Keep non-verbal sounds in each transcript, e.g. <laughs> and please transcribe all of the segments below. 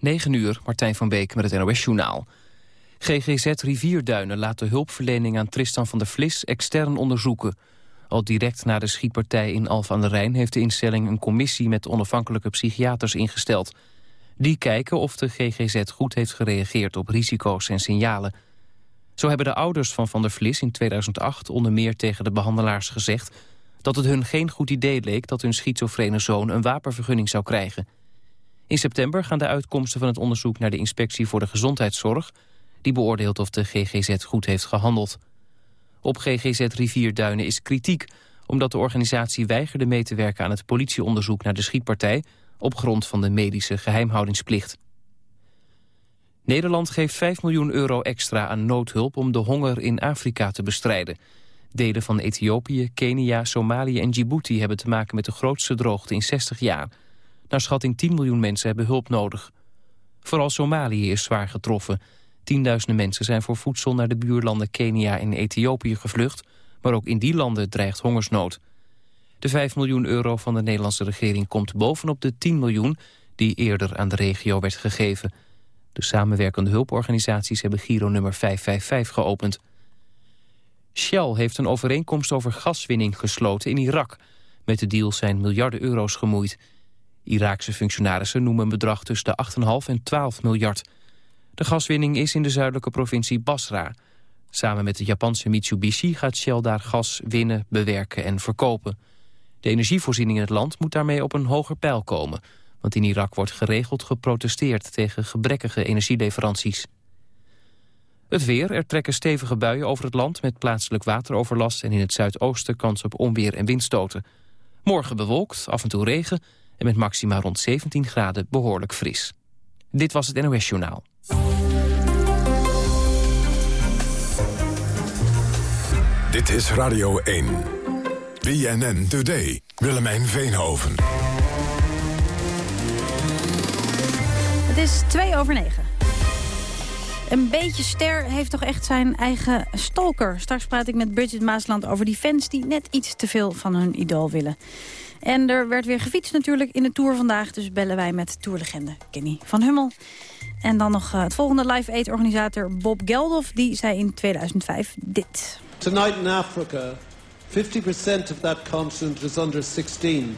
9 uur, Martijn van Beek met het NOS-journaal. GGZ Rivierduinen laat de hulpverlening aan Tristan van der Vlis extern onderzoeken. Al direct na de schietpartij in Alphen aan de Rijn... heeft de instelling een commissie met onafhankelijke psychiaters ingesteld. Die kijken of de GGZ goed heeft gereageerd op risico's en signalen. Zo hebben de ouders van Van der Vlis in 2008 onder meer tegen de behandelaars gezegd... dat het hun geen goed idee leek dat hun schizofrene zoon een wapenvergunning zou krijgen... In september gaan de uitkomsten van het onderzoek naar de Inspectie voor de Gezondheidszorg. Die beoordeelt of de GGZ goed heeft gehandeld. Op GGZ Rivierduinen is kritiek omdat de organisatie weigerde mee te werken aan het politieonderzoek naar de schietpartij op grond van de medische geheimhoudingsplicht. Nederland geeft 5 miljoen euro extra aan noodhulp om de honger in Afrika te bestrijden. Delen van Ethiopië, Kenia, Somalië en Djibouti hebben te maken met de grootste droogte in 60 jaar. Naar schatting 10 miljoen mensen hebben hulp nodig. Vooral Somalië is zwaar getroffen. Tienduizenden mensen zijn voor voedsel naar de buurlanden Kenia en Ethiopië gevlucht... maar ook in die landen dreigt hongersnood. De 5 miljoen euro van de Nederlandse regering komt bovenop de 10 miljoen... die eerder aan de regio werd gegeven. De samenwerkende hulporganisaties hebben Giro nummer 555 geopend. Shell heeft een overeenkomst over gaswinning gesloten in Irak. Met de deal zijn miljarden euro's gemoeid... Iraakse functionarissen noemen een bedrag tussen de 8,5 en 12 miljard. De gaswinning is in de zuidelijke provincie Basra. Samen met de Japanse Mitsubishi gaat Shell daar gas winnen, bewerken en verkopen. De energievoorziening in het land moet daarmee op een hoger pijl komen. Want in Irak wordt geregeld geprotesteerd tegen gebrekkige energieleveranties. Het weer, er trekken stevige buien over het land met plaatselijk wateroverlast... en in het zuidoosten kans op onweer en windstoten. Morgen bewolkt, af en toe regen en met maxima rond 17 graden behoorlijk fris. Dit was het NOS Journaal. Dit is Radio 1. BNN Today. Willemijn Veenhoven. Het is twee over negen. Een beetje ster heeft toch echt zijn eigen stalker. Straks praat ik met Bridget Maasland over die fans die net iets te veel van hun idool willen. En er werd weer gefietst natuurlijk in de Tour vandaag. Dus bellen wij met tourlegende Kenny van Hummel. En dan nog uh, het volgende Live Aid-organisator Bob Geldof. Die zei in 2005 dit. Tonight in Africa, 50% of that continent is under 16.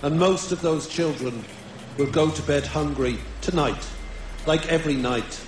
And most of those children will go to bed hungry tonight. Like every night.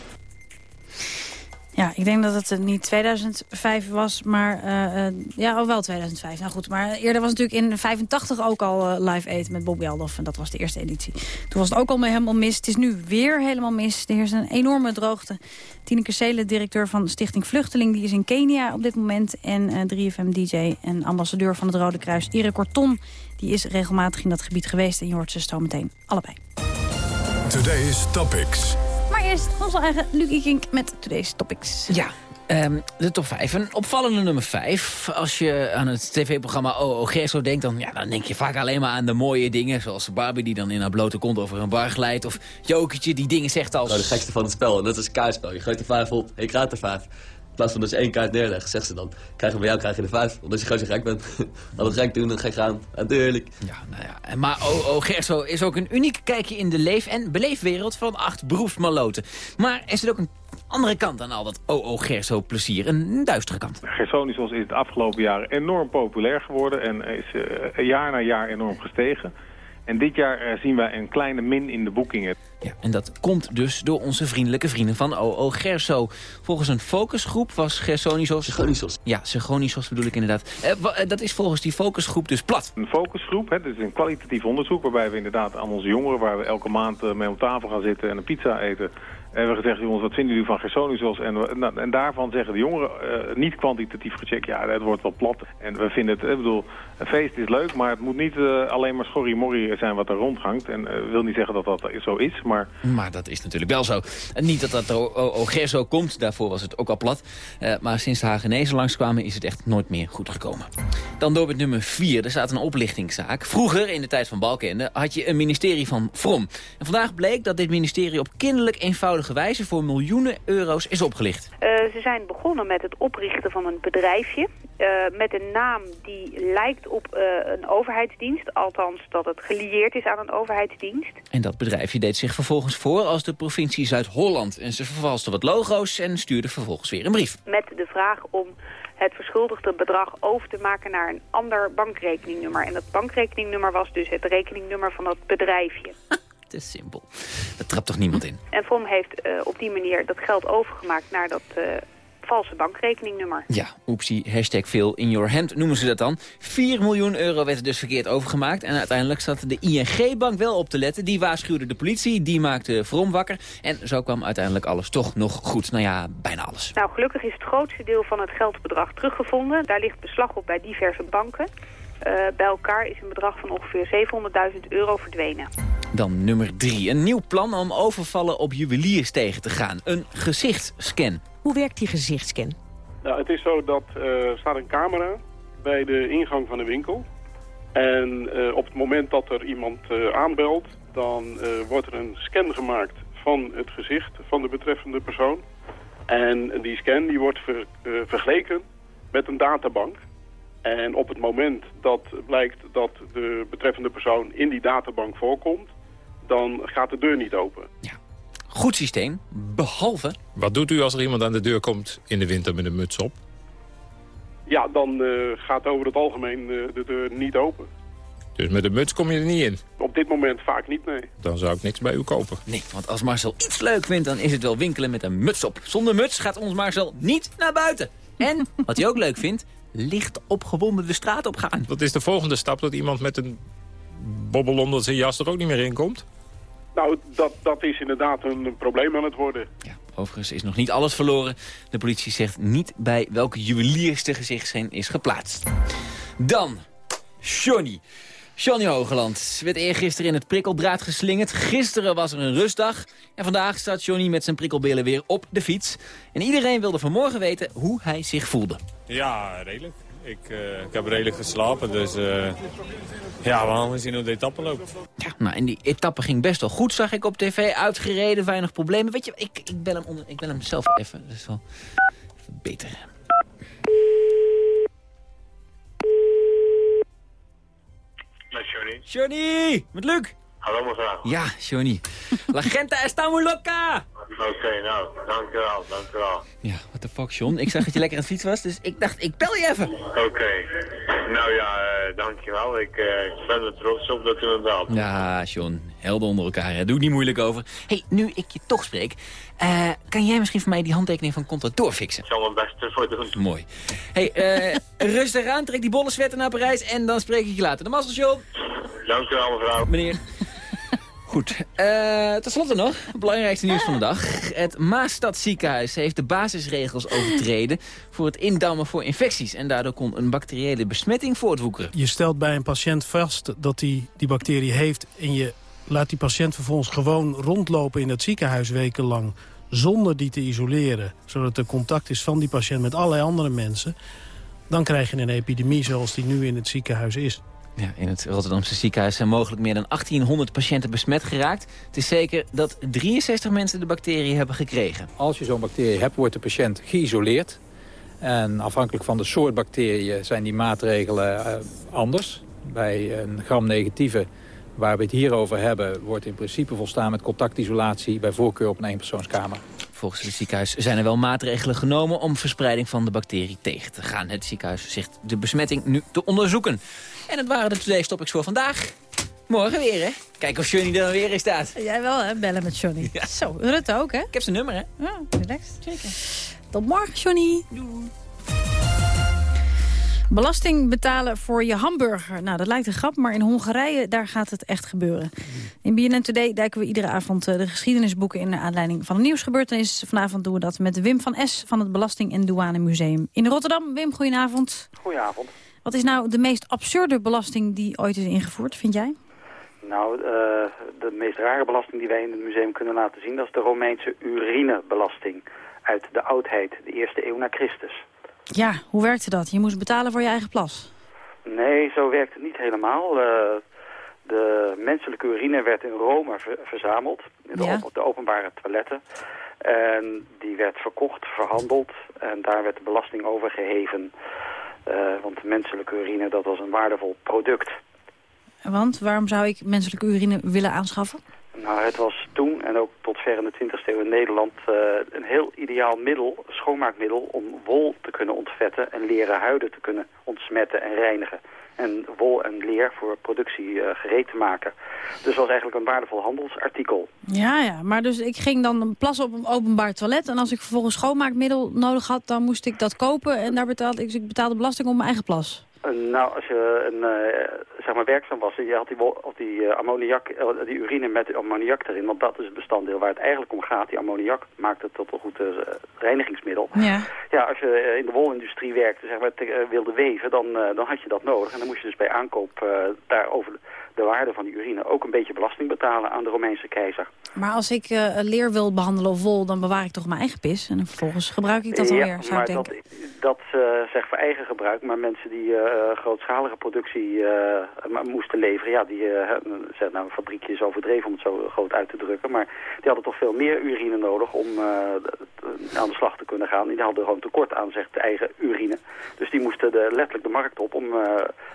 Ja, ik denk dat het niet 2005 was, maar uh, ja, wel 2005. Nou goed, maar eerder was natuurlijk in 85 ook al Live Aid met Bob Geldof. En dat was de eerste editie. Toen was het ook al helemaal mis. Het is nu weer helemaal mis. Er is een enorme droogte. Tineke Seelen, directeur van Stichting Vluchteling, die is in Kenia op dit moment. En 3FM-dj en ambassadeur van het Rode Kruis, Erik Korton, die is regelmatig in dat gebied geweest. En je hoort ze zo meteen allebei. Today's Topics. Maar eerst onze eigen Luc Kink met Today's Topics. Ja, um, de top 5. Een opvallende nummer 5. Als je aan het tv-programma OO Gerso denkt... Dan, ja, dan denk je vaak alleen maar aan de mooie dingen. Zoals Barbie die dan in haar blote kont over een bar glijdt. Of Jokertje die dingen zegt als... Nou, de gekste van het spel. Dat is een kaartspel. Je gooit er 5 op, ik raad er 5 plaats van dat je één kaart neerlegt, zegt ze dan... krijgen we bij jou krijg je de vijf, omdat je gewoon zo gek bent. <laughs> Alles gek doen, dan gek gaan. Natuurlijk. Ja, nou ja. Maar O.O. Gerso is ook een uniek kijkje in de leef- en beleefwereld van acht beroepsmaloten. Maar er zit ook een andere kant aan al dat O.O. Gerso plezier. Een duistere kant. Gersonisos is het afgelopen jaar enorm populair geworden en is uh, jaar na jaar enorm gestegen. En dit jaar uh, zien wij een kleine min in de boekingen. Ja, en dat komt dus door onze vriendelijke vrienden van OO Gerso. Volgens een focusgroep was Gersonisos... Segonisos. Ja, Segonisos bedoel ik inderdaad. Uh, dat is volgens die focusgroep dus plat. Een focusgroep, hè, dat is een kwalitatief onderzoek... waarbij we inderdaad aan onze jongeren... waar we elke maand uh, mee om tafel gaan zitten en een pizza eten... hebben we gezegd, jongens, wat vinden jullie van Gersonisos? En, en, en daarvan zeggen de jongeren, uh, niet kwantitatief gecheckt... ja, het wordt wel plat. En we vinden het, ik bedoel, een feest is leuk... maar het moet niet alleen maar schorrie-morrie zijn wat er rondhangt. En wil niet zeggen dat dat zo is... Maar... maar dat is natuurlijk wel zo. En niet dat dat Ogerso komt, daarvoor was het ook al plat. Uh, maar sinds de Hagenezen langskwamen is het echt nooit meer goed gekomen. Dan door met nummer 4, er staat een oplichtingszaak. Vroeger, in de tijd van Balkende, had je een ministerie van From. En vandaag bleek dat dit ministerie op kinderlijk eenvoudige wijze... voor miljoenen euro's is opgelicht. Uh, ze zijn begonnen met het oprichten van een bedrijfje. met een naam die lijkt op uh, een overheidsdienst. Althans, dat het gelieerd is aan een overheidsdienst. En dat bedrijfje deed zich vervolgens voor als de provincie Zuid-Holland. En ze vervalste wat logo's en stuurde vervolgens weer een brief. Met de vraag om het verschuldigde bedrag over te maken naar een ander bankrekeningnummer. En dat bankrekeningnummer was dus het rekeningnummer van dat bedrijfje. <laughs> Te simpel. Dat trapt toch niemand in? En FOM heeft uh, op die manier dat geld overgemaakt naar dat uh, valse bankrekeningnummer. Ja, oepsie, hashtag veel in your hand noemen ze dat dan. 4 miljoen euro werd er dus verkeerd overgemaakt. En uiteindelijk zat de ING-bank wel op te letten. Die waarschuwde de politie, die maakte Vrom wakker. En zo kwam uiteindelijk alles toch nog goed. Nou ja, bijna alles. Nou, gelukkig is het grootste deel van het geldbedrag teruggevonden. Daar ligt beslag op bij diverse banken. Uh, bij elkaar is een bedrag van ongeveer 700.000 euro verdwenen. Dan nummer 3. Een nieuw plan om overvallen op juweliers tegen te gaan. Een gezichtsscan. Hoe werkt die gezichtsscan? Nou, het is zo dat uh, er staat een camera bij de ingang van de winkel. En uh, op het moment dat er iemand uh, aanbelt, dan wordt er een scan gemaakt van het gezicht van de betreffende persoon. En die scan die wordt ver, vergeleken met een databank. En op het moment dat blijkt dat de betreffende persoon in die databank voorkomt, dan gaat de deur niet open. Ja. Goed systeem, behalve... Wat doet u als er iemand aan de deur komt in de winter met een muts op? Ja, dan uh, gaat over het algemeen uh, de deur niet open. Dus met een muts kom je er niet in? Op dit moment vaak niet, nee. Dan zou ik niks bij u kopen. Nee, want als Marcel iets leuk vindt, dan is het wel winkelen met een muts op. Zonder muts gaat ons Marcel niet naar buiten. En, <laughs> wat hij ook leuk vindt, licht opgewonden de straat op gaan. Wat is de volgende stap dat iemand met een bobbel onder zijn jas er ook niet meer in komt? Nou, dat, dat is inderdaad een probleem aan het worden. Ja, overigens is nog niet alles verloren. De politie zegt niet bij welke juweliers de gezichtsscène is geplaatst. Dan, Johnny. Johnny Hogeland werd eergisteren in het prikkeldraad geslingerd. Gisteren was er een rustdag. En vandaag staat Johnny met zijn prikkelbillen weer op de fiets. En iedereen wilde vanmorgen weten hoe hij zich voelde. Ja, redelijk. Ik, uh, ik heb redelijk geslapen, dus uh, ja, we gaan zien hoe de etappe loopt. Ja, nou, en die etappe ging best wel goed, zag ik op tv. Uitgereden, weinig problemen. Weet je, ik, ik, bel, hem onder, ik bel hem zelf even. Dat is wel even beter. Met Johnny. Johnny, met Luc. Hallo mevrouw. Ja, Johnny. La gente está muy loca. Oké, okay, nou, dankjewel, dankjewel. Ja, what the fuck, John. Ik zag dat je lekker aan het fiets was, dus ik dacht, ik bel je even. Oké. Okay. Nou ja, uh, dankjewel. Ik uh, ben er trots op dat u me belt. Ja, John. Helden onder elkaar, hè. Doe niet moeilijk over. hey, nu ik je toch spreek, uh, kan jij misschien voor mij die handtekening van Conta doorfixen? Ik zal mijn best ervoor doen. Mooi. hey, <laughs> rustig aan, trek die bollenswetten naar Parijs en dan spreek ik je later. De mazzel, John. Dankjewel, mevrouw. Meneer. Goed. Uh, Ten slotte nog, het belangrijkste nieuws van de dag. Het Maastad ziekenhuis heeft de basisregels overtreden... voor het indammen voor infecties. En daardoor kon een bacteriële besmetting voortwoekeren. Je stelt bij een patiënt vast dat hij die bacterie heeft... en je laat die patiënt vervolgens gewoon rondlopen in het ziekenhuis wekenlang... zonder die te isoleren, zodat er contact is van die patiënt met allerlei andere mensen... dan krijg je een epidemie zoals die nu in het ziekenhuis is. Ja, in het Rotterdamse ziekenhuis zijn mogelijk meer dan 1800 patiënten besmet geraakt. Het is zeker dat 63 mensen de bacterie hebben gekregen. Als je zo'n bacterie hebt, wordt de patiënt geïsoleerd. En afhankelijk van de soort bacteriën zijn die maatregelen uh, anders. Bij een gram-negatieve, waar we het hier over hebben... wordt in principe volstaan met contactisolatie... bij voorkeur op een eenpersoonskamer. Volgens het ziekenhuis zijn er wel maatregelen genomen om verspreiding van de bacterie tegen te gaan. Het ziekenhuis zegt de besmetting nu te onderzoeken. En dat waren de Today's Topics voor vandaag. Morgen weer, hè? Kijk of Johnny er dan weer in staat. Jij wel, hè? Bellen met Johnny. Ja. Zo, Rutte ook, hè? Ik heb zijn nummer, hè? Ja, relaxed. Zeker. Tot morgen, Johnny. Doei. Belasting betalen voor je hamburger. Nou, dat lijkt een grap, maar in Hongarije, daar gaat het echt gebeuren. In BNN Today duiken we iedere avond de geschiedenisboeken... in de aanleiding van een nieuwsgebeurtenis. Vanavond doen we dat met Wim van S. van het Belasting- en Douane Museum in Rotterdam. Wim, goedenavond. Goedenavond. Wat is nou de meest absurde belasting die ooit is ingevoerd, vind jij? Nou, uh, de meest rare belasting die wij in het museum kunnen laten zien... dat is de Romeinse urinebelasting uit de oudheid, de eerste eeuw na Christus. Ja, hoe werkte dat? Je moest betalen voor je eigen plas? Nee, zo werkt het niet helemaal. Uh, de menselijke urine werd in Rome ver verzameld, in de, Ja. op de openbare toiletten. En die werd verkocht, verhandeld en daar werd de belasting over geheven. Want menselijke urine, dat was een waardevol product. Want waarom zou ik menselijke urine willen aanschaffen? Nou, het was toen en ook tot ver in de 20e eeuw in Nederland uh, een heel ideaal middel, schoonmaakmiddel, om wol te kunnen ontvetten en leren huiden te kunnen ontsmetten en reinigen. En wol en leer voor productie uh, gereed te maken. Dus het was eigenlijk een waardevol handelsartikel. Ja, ja, maar dus ik ging dan plassen op een openbaar toilet. En als ik vervolgens schoonmaakmiddel nodig had, dan moest ik dat kopen. En daar betaalde ik, dus ik betaalde belasting op mijn eigen plas. Nou, als je een, uh, zeg maar werkzaam was en je had die, of die, uh, ammoniak, uh, die urine met ammoniak erin, want dat is het bestanddeel waar het eigenlijk om gaat. Die ammoniak maakt het tot een goed reinigingsmiddel. Ja. ja, als je in de wolindustrie werkte, zeg maar, te, wilde weven, dan, dan had je dat nodig. En dan moest je dus bij aankoop daarover de waarde van die urine ook een beetje belasting betalen aan de Romeinse keizer. Maar als ik leer wil behandelen of wol, dan bewaar ik toch mijn eigen pis. En vervolgens gebruik ik dat ja, alweer, zou maar ik denken. Dat, dat zegt voor eigen gebruik. Maar mensen die grootschalige productie moesten leveren... ja, die zeg, nou, een fabriekje is overdreven om het zo groot uit te drukken. Maar die hadden toch veel meer urine nodig om aan de slag te kunnen gaan. Die hadden gewoon tekort aan zeg, de eigen urine. Dus die moesten de, letterlijk de markt op om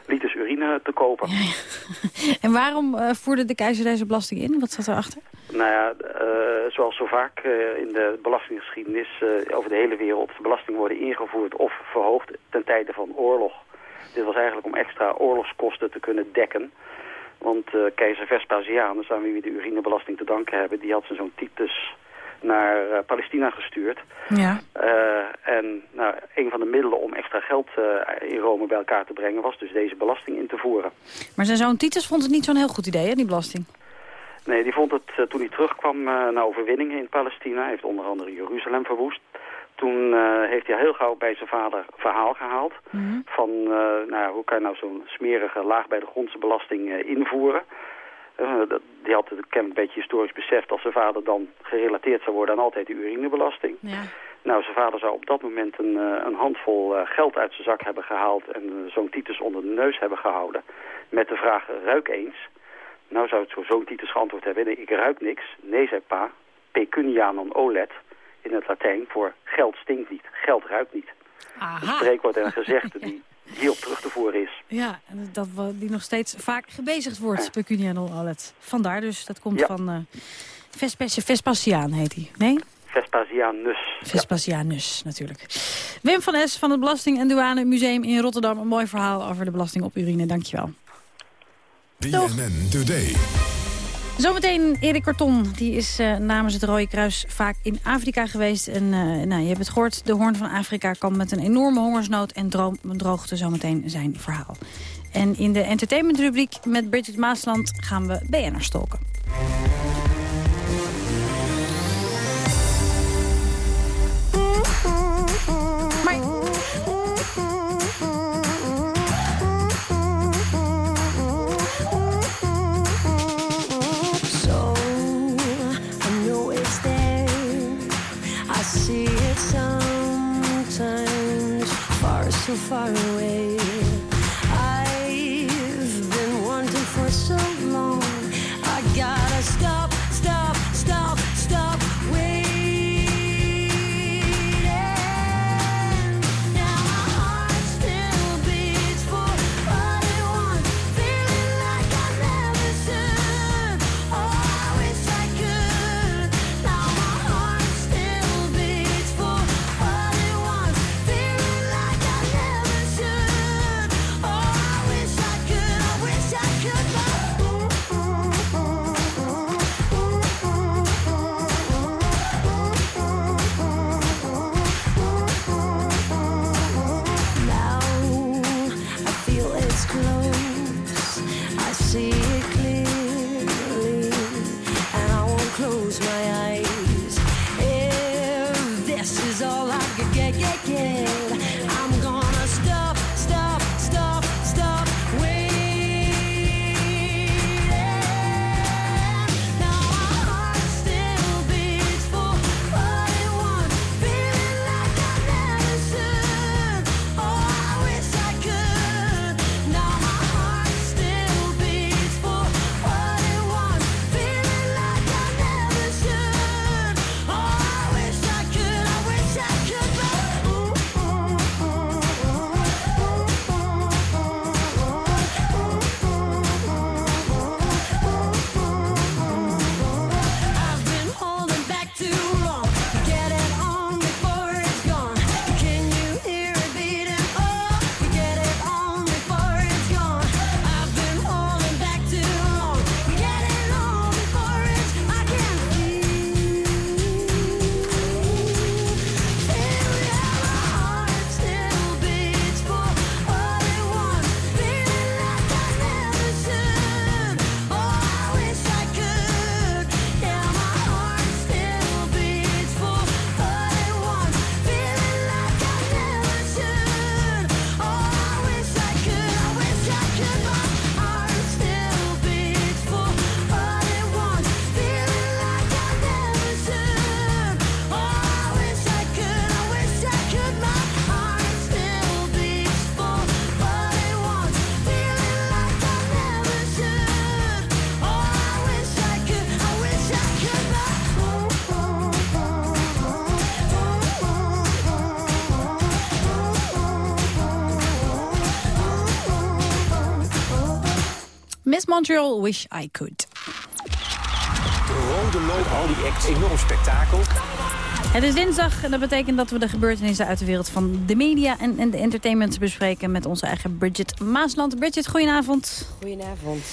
liters urine te kopen. Ja, ja. <laughs> En waarom voerde de keizer deze belasting in? Wat zat erachter? Nou ja, zoals zo vaak in de belastinggeschiedenis over de hele wereld... belastingen worden ingevoerd of verhoogd ten tijde van oorlog. Dit was eigenlijk om extra oorlogskosten te kunnen dekken. Want keizer Vespasianus, aan wie we de urinebelasting te danken hebben... die had zijn zoon Titus naar Palestina gestuurd. Ja. en nou, een van de middelen om extra geld in Rome bij elkaar te brengen... was dus deze belasting in te voeren. Maar zijn zoon Titus vond het niet zo'n heel goed idee, hè, die belasting? Nee, die vond het toen hij terugkwam naar overwinningen in Palestina. Hij heeft onder andere Jeruzalem verwoest. Toen uh, heeft hij heel gauw bij zijn vader verhaal gehaald. Mm -hmm. Van, nou, hoe kan je nou zo'n smerige laag bij de grondse belasting invoeren? die had het kennelijk een beetje historisch beseft als zijn vader dan gerelateerd zou worden aan altijd de urinebelasting. Ja. Nou, zijn vader zou op dat moment een, een handvol geld uit zijn zak hebben gehaald en zo'n Titus onder de neus hebben gehouden. Met de vraag, ruik eens. Nou zou het zo zo'n Titus geantwoord hebben, nee, ik ruik niks. Nee, zei pa, pecunia non olet, in het Latijn voor geld stinkt niet, geld ruikt niet. Aha. Een spreekwoord en een gezegde die hierop terug te voeren is. Ja, en dat die nog steeds vaak gebezigd wordt, ja. pecunia non olet. Vandaar dus, dat komt ja. van uh, Vespasje, Vespasiaan heet hij, nee? Vespasianus. Vespasianus, ja. natuurlijk. Wim van Es van het Belasting- en Douane Museum in Rotterdam. Een mooi verhaal over de belasting op urine, dankjewel. BNN Today. Zometeen Erik Karton, die is uh, namens het Rode Kruis vaak in Afrika geweest. En uh, nou, je hebt het gehoord, de Hoorn van Afrika kan met een enorme hongersnood en droogte zometeen zijn verhaal. En in de entertainmentrubriek met Bridget Maasland gaan we BN'er stolken. Montreal, Wish I Could. De rode loop, al die acts, enorm spektakel. Het is dinsdag en dat betekent dat we de gebeurtenissen uit de wereld van de media en, en de entertainment bespreken met onze eigen Bridget Maasland. Bridget, goedenavond. Goedenavond.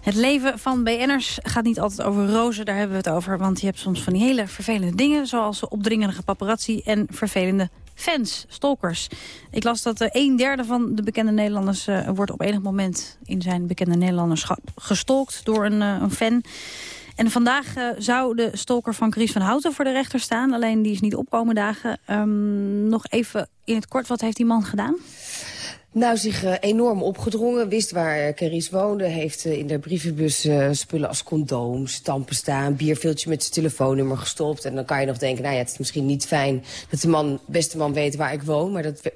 Het leven van BN'ers gaat niet altijd over rozen, daar hebben we het over. Want je hebt soms van die hele vervelende dingen, zoals opdringerige paparazzi en vervelende fans, stalkers. Ik las dat eh, een derde van de bekende Nederlanders eh, wordt op enig moment in zijn bekende Nederlanderschap gestalkt door een, eh, een fan. En vandaag zou de stalker van Chris van Houten voor de rechter staan. Alleen die is niet opkomen dagen. Ehm, nog even in het kort, wat heeft die man gedaan? Nou, zich eh, enorm opgedrongen. Wist waar uh, Carice woonde. Heeft eh, in de brievenbus eh, spullen als condooms, een bierviltje met zijn telefoonnummer gestopt. En dan kan je nog denken, nou ja, het is misschien niet fijn dat de man, beste man weet waar ik woon. Maar dat we-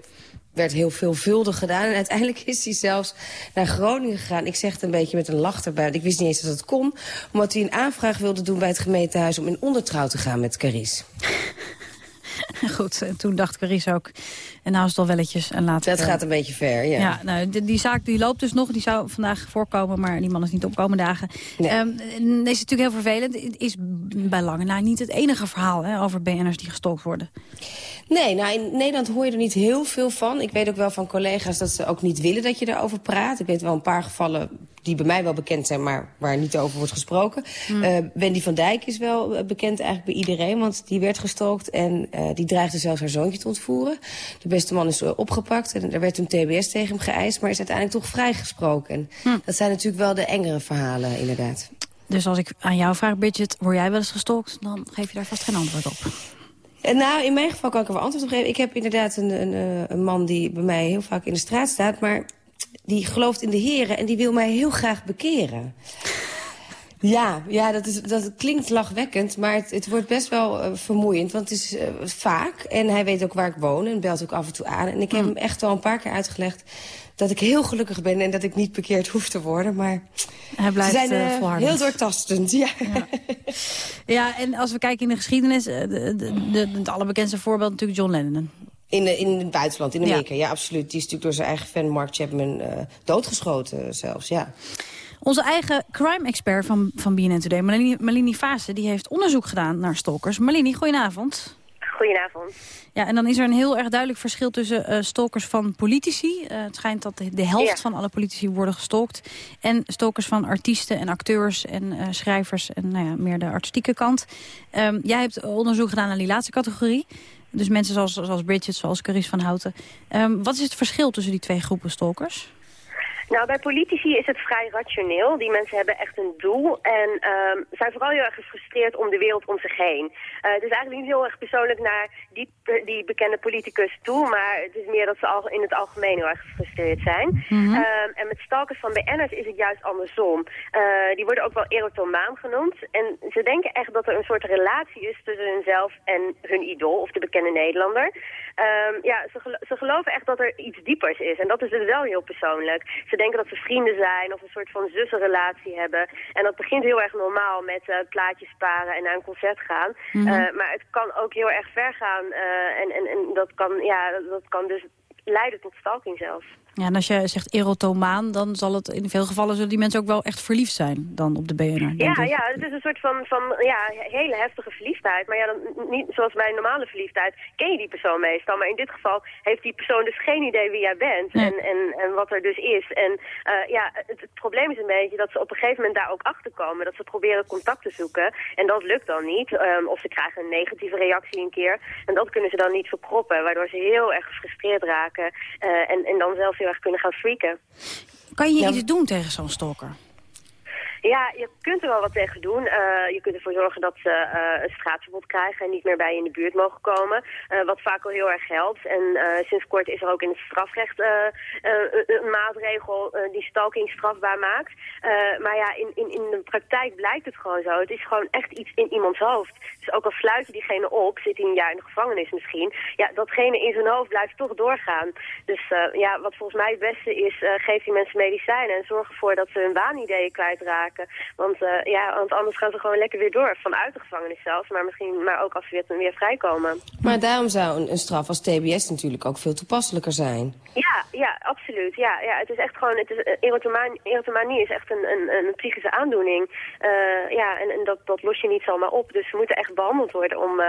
werd heel veelvuldig gedaan. En uiteindelijk is hij zelfs naar Groningen gegaan. Ik zeg het een beetje met een lach erbij. want Ik wist niet eens dat het kon. Omdat hij een aanvraag wilde doen bij het gemeentehuis... om in ondertrouw te gaan met Carice. <laughs> Goed, en toen dacht Carice ook, en nou is het al welletjes. En laat Dat eh, gaat een beetje ver, ja. Ja, nou, die, die zaak die loopt dus nog. Die zou vandaag voorkomen, maar die man is niet opkomen dagen. Nee. Ehm, is natuurlijk heel vervelend. Het is bij lange na niet het enige verhaal hè, over BN'ers die gestalkt worden. Nee, nou in Nederland hoor je er niet heel veel van. Ik weet ook wel van collega's dat ze ook niet willen dat je erover praat. Ik weet wel een paar gevallen die bij mij wel bekend zijn, maar waar niet over wordt gesproken. Eh, Wendy van Dijk is wel eh, bekend eigenlijk bij iedereen, want die werd gestalkt en eh, die dreigde zelfs haar zoontje te ontvoeren. De beste man is opgepakt en er werd toen TBS tegen hem geëist, maar is uiteindelijk toch vrijgesproken. En Hmm. Dat zijn natuurlijk wel de engere verhalen, inderdaad. Dus als ik aan jou vraag, Bridget, word jij wel eens gestalkt? Dan geef je daar vast geen antwoord op. Nou, in mijn geval kan ik er wel antwoord op geven. Ik heb inderdaad een, een, een man die bij mij heel vaak in de straat staat... maar die gelooft in de heren en die wil mij heel graag bekeren. Ja, ja dat, is, dat klinkt lachwekkend, maar het, het wordt best wel eh, vermoeiend. Want het is eh, vaak, en hij weet ook waar ik woon en belt ook af en toe aan. En ik heb hem echt wel een paar keer uitgelegd dat ik heel gelukkig ben... en dat ik niet bekeerd hoef te worden, maar Hij blijft ze zijn eh, heel doortastend. Ja. Ja, en als we kijken in de geschiedenis, de, de, de, het allerbekendste voorbeeld natuurlijk John Lennon. In, de, in het buitenland, in Ja. Amerika, ja. absoluut. Die is natuurlijk door zijn eigen fan Mark Chapman eh, doodgeschoten zelfs, ja. Onze eigen crime-expert van, van BNN Today, Malini, Malini Fase, die heeft onderzoek gedaan naar stalkers. Malini, goedenavond. Goedenavond. Ja, en dan is er een heel erg duidelijk verschil tussen eh, stalkers van politici. Eh, het schijnt dat de, de helft Ja. van alle politici worden gestalkt. En stalkers van artiesten en acteurs en eh, schrijvers en nou ja, meer de artistieke kant. Ehm, jij hebt onderzoek gedaan naar die laatste categorie. Dus mensen zoals, zoals Bridget, zoals Carice van Houten. Ehm, wat is het verschil tussen die twee groepen stalkers? Nou, bij politici is het vrij rationeel. Die mensen hebben echt een doel en ehm, zijn vooral heel erg gefrustreerd om de wereld om zich heen. Eh, het is eigenlijk niet heel erg persoonlijk naar die, die bekende politicus toe, maar het is meer dat ze al in het algemeen heel erg gefrustreerd zijn. Mhm. Ehm, en met stalkers van BN'ers is het juist andersom. Eh, die worden ook wel erotomaan genoemd. En ze denken echt dat er een soort relatie is tussen hunzelf en hun idool, of de bekende Nederlander. Ehm, ja, ze, gelo- ze geloven echt dat er iets diepers is. En dat is dus wel heel persoonlijk. Ze denken dat ze vrienden zijn of een soort van zussenrelatie hebben. En dat begint heel erg normaal met eh, plaatjes sparen en naar een concert gaan. Mhm. Eh, maar het kan ook heel erg ver gaan. eh, en, en, en dat kan, ja, dat, dat kan dus leiden tot stalking zelfs. Ja, en als je zegt erotomaan, dan zal het in veel gevallen zullen die mensen ook wel echt verliefd zijn dan op de BNR. Ja, ik. ja, het is een soort van, van ja, hele heftige verliefdheid. Maar ja, dan, niet zoals bij een normale verliefdheid ken je die persoon meestal. Maar in dit geval heeft die persoon dus geen idee wie jij bent en, en, en wat er dus is. En eh, ja, het, het probleem is een beetje dat ze op een gegeven moment daar ook achter komen. Dat ze proberen contact te zoeken. En dat lukt dan niet. Ehm, of ze krijgen een negatieve reactie een keer. En dat kunnen ze dan niet verkroppen. Waardoor ze heel erg gefrustreerd raken. Eh, en, en dan zelfs heel erg kunnen gaan freaken. Kan je iets doen tegen zo'n stalker? Ja, je kunt er wel wat tegen doen. Eh, je kunt ervoor zorgen dat ze eh, een straatverbod krijgen en niet meer bij je in de buurt mogen komen. Eh, wat vaak al heel erg helpt. En sinds kort is er ook in het strafrecht een, maatregel die stalking strafbaar maakt. Maar ja, in, in, in de praktijk blijkt het gewoon zo. Het is gewoon echt iets in iemands hoofd. Dus ook al sluit je diegene op, zit hij een jaar in de gevangenis misschien. Ja, datgene in zijn hoofd blijft toch doorgaan. Dus ja, wat volgens mij het beste is, geef die mensen medicijnen en zorg ervoor dat ze hun waanideeën kwijtraken. Maken. Want, eh, ja, want anders gaan ze gewoon lekker weer door. Vanuit de gevangenis zelfs, maar misschien maar ook als ze weer, weer vrijkomen. Maar daarom zou een, een straf als TBS natuurlijk ook veel toepasselijker zijn. Ja, ja, absoluut. Ja, ja, het is echt gewoon, het is, eh, erotomanie, erotomanie is echt een, een, een psychische aandoening. Eh, ja, en, en dat, dat los je niet zomaar op. Dus ze moeten echt behandeld worden om,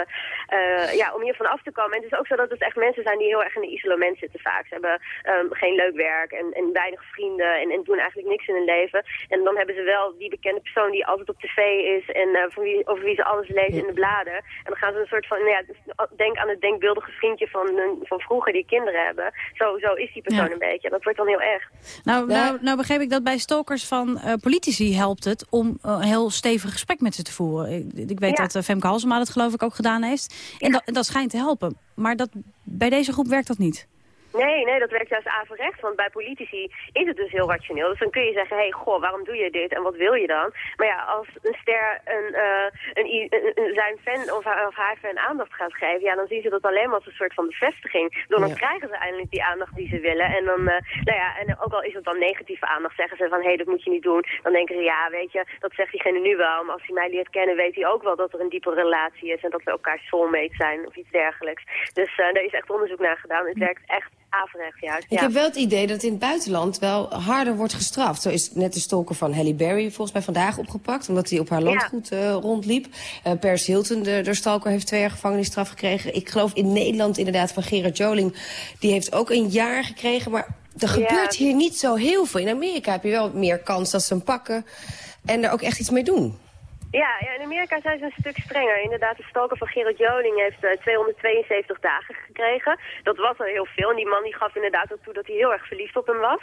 ja, om hiervan af te komen. En het is ook zo dat het echt mensen zijn die heel erg in een isolement zitten vaak. Ze hebben ehm, geen leuk werk en, en weinig vrienden en, en doen eigenlijk niks in hun leven. En dan hebben ze wel die bekende persoon die altijd op tv is en eh, van wie, over wie ze alles lezen in de bladen. En dan gaan ze een soort van, nou ja, dus, denk aan het denkbeeldige vriendje van, hun- van vroeger die kinderen hebben. Zo, zo is die persoon Ja. een beetje. Dat wordt dan heel erg. Nou, nou, nou begreep ik dat bij stalkers van eh, politici helpt het om eh, een heel stevig gesprek met ze te voeren. Ik, ik weet Ja. dat Femke Halsema dat geloof ik ook gedaan heeft. En dat, dat schijnt te helpen. Maar dat, bij deze groep werkt dat niet. Nee, nee, dat werkt juist averechts. Want bij politici is het dus heel rationeel. Dus dan kun je zeggen, hé, hey, goh, waarom doe je dit en wat wil je dan? Maar ja, als een ster een, eh, een, zijn fan of haar, of haar fan aandacht gaat geven... ja, dan zien ze dat alleen maar als een soort van bevestiging. Door dan Ja. krijgen ze eindelijk die aandacht die ze willen. En dan, eh, nou ja, en ook al is het dan negatieve aandacht, zeggen ze van... hé, hey, dat moet je niet doen. Dan denken ze, ja, weet je, dat zegt diegene nu wel. Maar als hij mij leert kennen, weet hij ook wel dat er een diepe relatie is... en dat we elkaar soulmates zijn of iets dergelijks. Dus eh daar is echt onderzoek naar gedaan. Het werkt echt averechts juist. Ik ja. heb wel het idee dat in het buitenland wel harder wordt gestraft. Zo is net de stalker van Halle Berry volgens mij vandaag opgepakt... omdat hij op haar landgoed eh, rondliep. Eh Paris Hilton, de, de stalker, heeft twee jaar gevangenisstraf gekregen. Ik geloof in Nederland inderdaad van Gerard Joling... die heeft ook een jaar gekregen, maar... Er Ja. gebeurt hier niet zo heel veel. In Amerika heb je wel meer kans dat ze hem pakken en er ook echt iets mee doen. Ja, in Amerika zijn ze een stuk strenger. Inderdaad, de stalker van Gerard Joling heeft eh, 272 dagen gekregen. Dat was al heel veel. En die man die gaf inderdaad ook toe dat hij heel erg verliefd op hem was.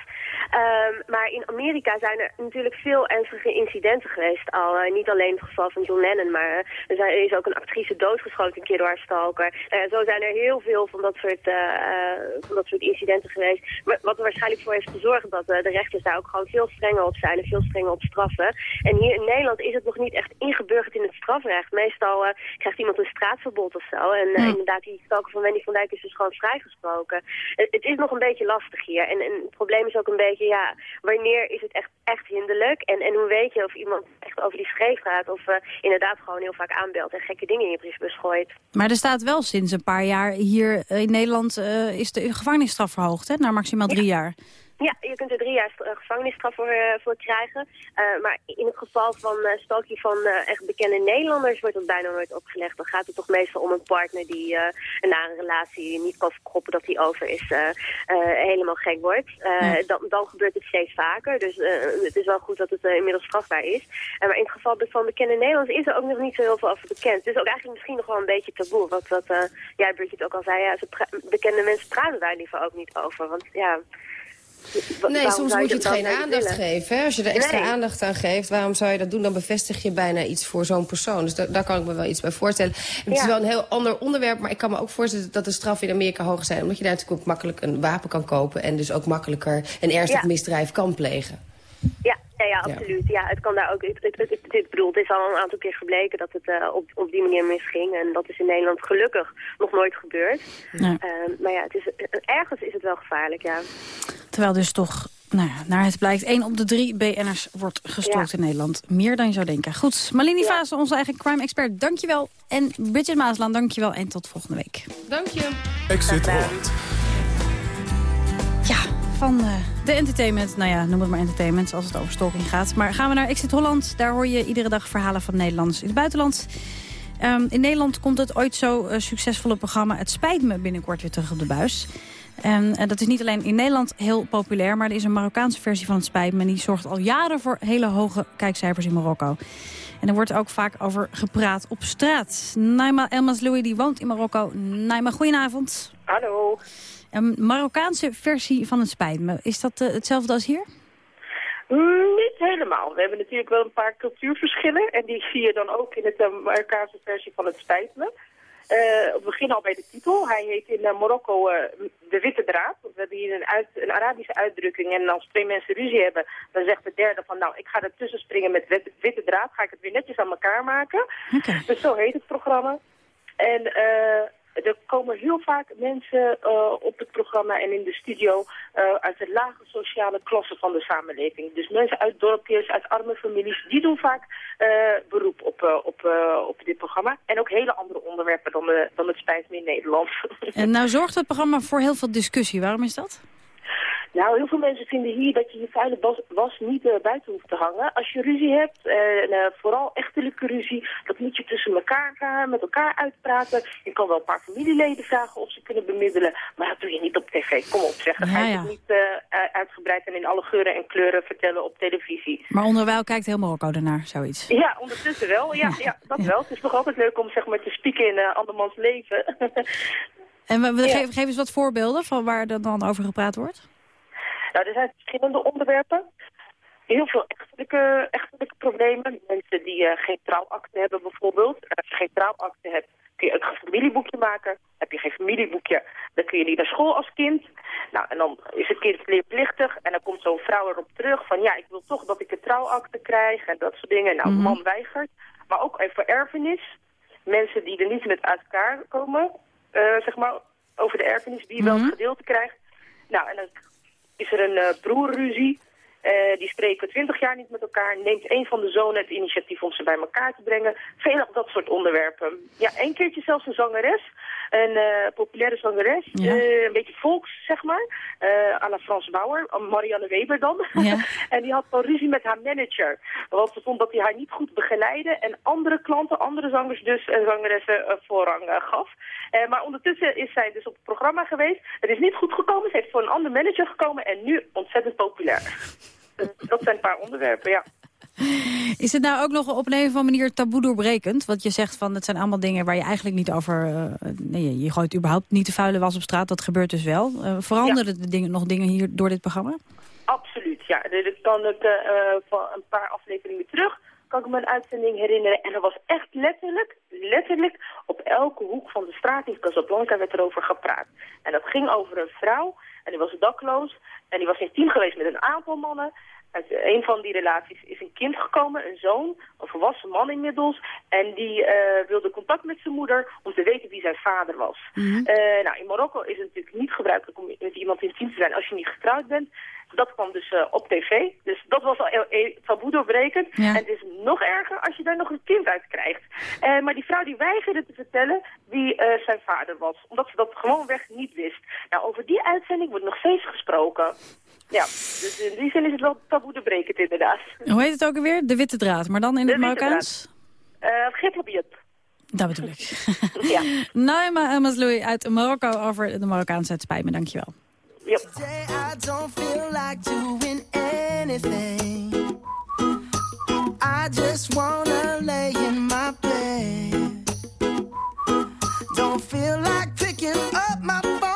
Ehm, maar in Amerika zijn er natuurlijk veel ernstige incidenten geweest al. Eh, niet alleen het geval van John Lennon, maar eh, er, zijn, is ook een actrice doodgeschoten een keer door haar stalker. Nou zo zijn er heel veel van dat soort, eh, eh, van dat soort incidenten geweest. Maar wat er waarschijnlijk voor heeft gezorgd dat eh, de rechters daar ook gewoon veel strenger op zijn en veel strenger op straffen. En hier in Nederland is het nog niet echt ingeburgerd in het strafrecht. Meestal eh, krijgt iemand een straatverbod of zo. En eh, Hm. inderdaad, die stalker van Wendy van Dijk is dus gewoon vrijgesproken. Het, het is nog een beetje lastig hier. En, en het probleem is ook een beetje, ja, wanneer is het echt, echt hinderlijk? En, en hoe weet je of iemand echt over die schreef gaat of eh, inderdaad gewoon heel vaak aanbelt en gekke dingen in je briefbus gooit. Maar er staat wel sinds een paar jaar hier in Nederland... is de gevangenisstraf verhoogd hè, naar maximaal drie jaar. Ja, je kunt er drie jaar eh, gevangenisstraf voor, eh, voor krijgen. Eh, maar in het geval van uh, stalking van echt bekende Nederlanders wordt dat bijna nooit opgelegd. Dan gaat het toch meestal om een partner die na een relatie niet kan verkroppen dat die over is, helemaal gek wordt. Dan, dan gebeurt het steeds vaker. Dus het is wel goed dat het inmiddels strafbaar is. Maar in het geval van bekende Nederlanders is er ook nog niet zo heel veel over bekend. Het is ook eigenlijk misschien nog wel een beetje taboe. Wat, wat eh, ja, Bridget ook al zei, ja, bekende mensen praten daar liever ook niet over. Want ja... Nee, soms moet je het geen aandacht geven. Hè? Als je er extra Nee. aandacht aan geeft, waarom zou je dat doen? Dan bevestig je bijna iets voor zo'n persoon. Dus da- daar kan ik me wel iets bij voorstellen. Het is wel een heel ander onderwerp, maar ik kan me ook voorstellen dat de straffen in Amerika hoger zijn. Omdat je daar natuurlijk ook makkelijk een wapen kan kopen en dus ook makkelijker een ernstig Ja. misdrijf kan plegen. Ja, ja, ja, absoluut. Ja. het kan daar ook. Het, het, het, het, het- bedoel, het is al een aantal keer gebleken dat het eh, op, op die manier misging. En dat is in Nederland gelukkig nog nooit gebeurd. Ja. Ehm, maar ja, het is, ergens is het wel gevaarlijk, ja. Terwijl dus toch, nou ja, naar het blijkt... één op de drie BN'ers wordt gestoord in Nederland. Meer dan je zou denken. Goed, Malini Vase, onze eigen crime-expert, dankjewel. En Bridget Maasland, dankjewel. En tot volgende week. Dank je. Exit Holland. Ja, van eh, de entertainment, nou ja, noem het maar entertainment als het over stalking gaat. Maar gaan we naar Exit Holland, daar hoor je iedere dag verhalen van Nederlanders in het buitenland. Ehm, in Nederland komt het ooit zo eh, succesvolle programma Het Spijt Me binnenkort weer terug op de buis. En eh, dat is niet alleen in Nederland heel populair, maar er is een Marokkaanse versie van Het Spijt Me. En die zorgt al jaren voor hele hoge kijkcijfers in Marokko. En er wordt ook vaak over gepraat op straat. Naima Elmas Louis die woont in Marokko. Naima, goedenavond. Hallo. Een Marokkaanse versie van het spijt me. Is dat eh, hetzelfde als hier? Mm, niet helemaal. We hebben natuurlijk wel een paar cultuurverschillen. En die zie je dan ook in het eh, Marokkaanse versie van Het Spijt Me. Eh, we beginnen al bij de titel. Hij heet in Marokko De Witte Draad. Want we hebben hier een, uit, een Arabische uitdrukking. En als twee mensen ruzie hebben, dan zegt de derde van... nou, ik ga ertussen springen met wit- witte draad. Ga ik het weer netjes aan elkaar maken. Dus zo heet het programma. En eh, er komen heel vaak mensen eh, op het programma en in de studio eh, uit de lage sociale klasse van de samenleving. Dus mensen uit dorpjes, uit arme families, die doen vaak eh, beroep op, op, op dit programma. En ook hele andere onderwerpen dan, dan het spijt me in Nederland. <laughs> En nou zorgt het programma voor heel veel discussie. Waarom is dat? Nou, heel veel mensen vinden hier dat je je vuile was, was niet eh, buiten hoeft te hangen. Als je ruzie hebt, en eh, vooral echtelijke ruzie, dat moet je tussen elkaar gaan, met elkaar uitpraten. Je kan wel een paar familieleden vragen of ze kunnen bemiddelen, maar dat doe je niet op tv. Kom op, zeg. Dat Ja, ga je ja. niet eh, uitgebreid en in alle geuren en kleuren vertellen op televisie. Maar onderwijl kijkt heel Marokko ernaar, zoiets. Ja, ondertussen wel. Ja, ja dat wel. Het is toch altijd leuk om zeg maar, te spieken in eh, andermans leven. <laughs> En we, we Ja. geven, geef eens wat voorbeelden van waar er dan over gepraat wordt. Nou, er zijn verschillende onderwerpen. Heel veel echtelijke, echtelijke problemen. Mensen die eh, geen trouwakte hebben bijvoorbeeld. Als je geen trouwakte hebt, kun je ook geen familieboekje maken. Heb je geen familieboekje, dan kun je niet naar school als kind. Nou, en dan is het kind leerplichtig. En dan komt zo'n vrouw erop terug van... ja, ik wil toch dat ik een trouwakte krijg en dat soort dingen. Nou, de man weigert. Maar ook even erfenis. Mensen die er niet met uit elkaar komen, zeg maar, over de erfenis, wie wel het gedeelte krijgt. Nou, en dan is er een eh, broerruzie. Eh, die spreken twintig jaar niet met elkaar. Neemt een van de zonen het initiatief om ze bij elkaar te brengen. Veel dat soort onderwerpen. Ja, één keertje zelfs een zangeres. Een eh, populaire zangeres. Ja. Eh, een beetje volks, zeg maar. eh à la Frans Bauer. Marianne Weber dan. Ja. <laughs> en die had wel ruzie met haar manager. Want ze vond dat hij haar niet goed begeleidde. En andere klanten, andere zangers dus en zangeressen voorrang gaf. Maar ondertussen is zij dus op het programma geweest. Het is niet goed gekomen. Ze heeft voor een ander manager gekomen. En nu ontzettend populair. Dus dat zijn een paar onderwerpen, ja. Is het nou ook nog op een of andere manier taboe doorbrekend? Want je zegt van het zijn allemaal dingen waar je eigenlijk niet over... eh, nee, je gooit überhaupt niet de vuile was op straat, dat gebeurt dus wel. Eh, veranderen de dingen, nog dingen hier door dit programma? Absoluut, ja. Kan ik eh, eh, van een paar afleveringen terug kan ik me een uitzending herinneren. En er was echt letterlijk, letterlijk op elke hoek van de straat in Casablanca werd erover gepraat. En dat ging over een vrouw en die was dakloos en die was in team geweest met een aantal mannen. Uit een van die relaties is een kind gekomen, een zoon, een volwassen man inmiddels. En die eh, wilde contact met zijn moeder om te weten wie zijn vader was. Eh, nou, in Marokko is het natuurlijk niet gebruikelijk om met iemand in team te zijn als je niet getrouwd bent. Dat kwam dus eh, op tv. Dus dat was al taboe doorbrekend. Ja. En het is nog erger als je daar nog een kind uit krijgt. Maar die vrouw die weigerde te vertellen wie zijn vader was. Omdat ze dat gewoonweg niet wist. Nou, over die uitzending wordt nog steeds gesproken. Ja, dus in die zin is het wel taboe doorbrekend inderdaad. Hoe heet het ook alweer? De witte draad, maar dan in De het Marokkaans? Uh, Gitlabiyat. Dat bedoel ik. <laughs> ja. Naima Masloui uit Marokko over de Marokkaanse. Het spijt me, dankjewel. Today I don't feel like doing anything. I just wanna lay in my bed. Don't feel like picking up my phone,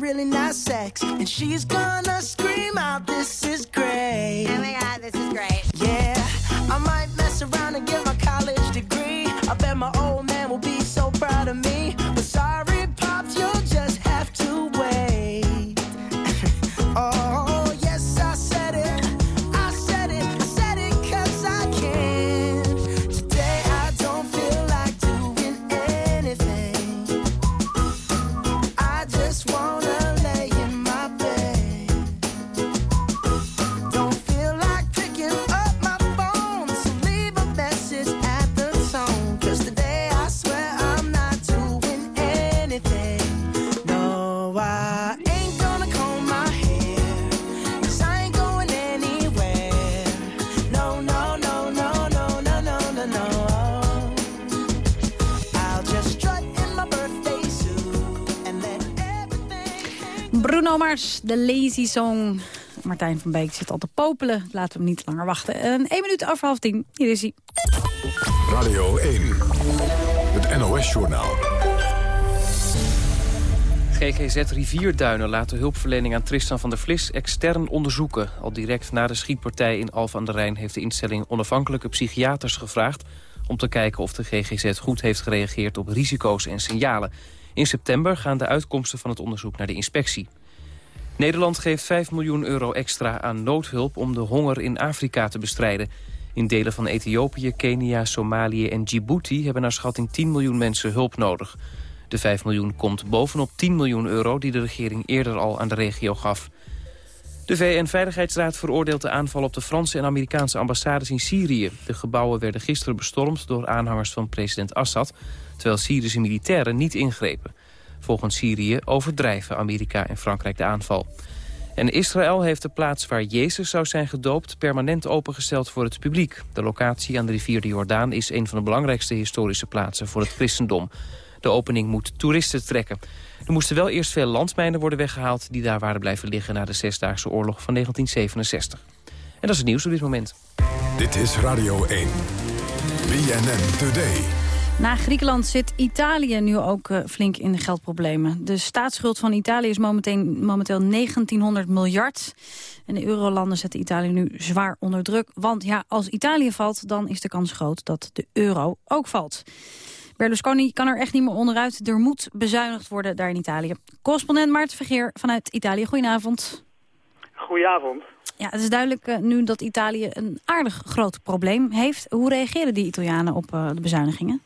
really nice sex, and she's gonna Song. Martijn van Beek zit al te popelen. Laten we hem niet langer wachten. En één minuut over half tien. Hier is hij. Radio 1, het NOS-journaal. GGZ Rivierduinen laat de hulpverlening aan Tristan van der Vlis extern onderzoeken. Al direct na de schietpartij in Alphen aan de Rijn heeft de instelling onafhankelijke psychiaters gevraagd om te kijken of de GGZ goed heeft gereageerd op risico's en signalen. In september gaan de uitkomsten van het onderzoek naar de inspectie. Nederland geeft 5 miljoen euro extra aan noodhulp om de honger in Afrika te bestrijden. In delen van Ethiopië, Kenia, Somalië en Djibouti hebben naar schatting 10 miljoen mensen hulp nodig. De 5 miljoen komt bovenop 10 miljoen euro die de regering eerder al aan de regio gaf. De VN-veiligheidsraad veroordeelt de aanval op de Franse en Amerikaanse ambassades in Syrië. De gebouwen werden gisteren bestormd door aanhangers van president Assad... terwijl Syrische militairen niet ingrepen. Volgens Syrië overdrijven Amerika en Frankrijk de aanval. En Israël heeft de plaats waar Jezus zou zijn gedoopt... permanent opengesteld voor het publiek. De locatie aan de rivier de Jordaan is een van de belangrijkste historische plaatsen voor het christendom. De opening moet toeristen trekken. Er moesten wel eerst veel landmijnen worden weggehaald... die daar waren blijven liggen na de Zesdaagse Oorlog van 1967. En dat is het nieuws op dit moment. Dit is Radio 1. BNN Today. Na Griekenland zit Italië nu ook eh, flink in de geldproblemen. De staatsschuld van Italië is momenteel, momenteel 1900 miljard. En de eurolanden zetten Italië nu zwaar onder druk. Want ja, als Italië valt, dan is de kans groot dat de euro ook valt. Berlusconi kan er echt niet meer onderuit. Er moet bezuinigd worden daar in Italië. Correspondent Maarten Vergeer vanuit Italië. Goedenavond. Goedenavond. Ja, het is duidelijk eh, nu dat Italië een aardig groot probleem heeft. Hoe reageren die Italianen op eh, de bezuinigingen?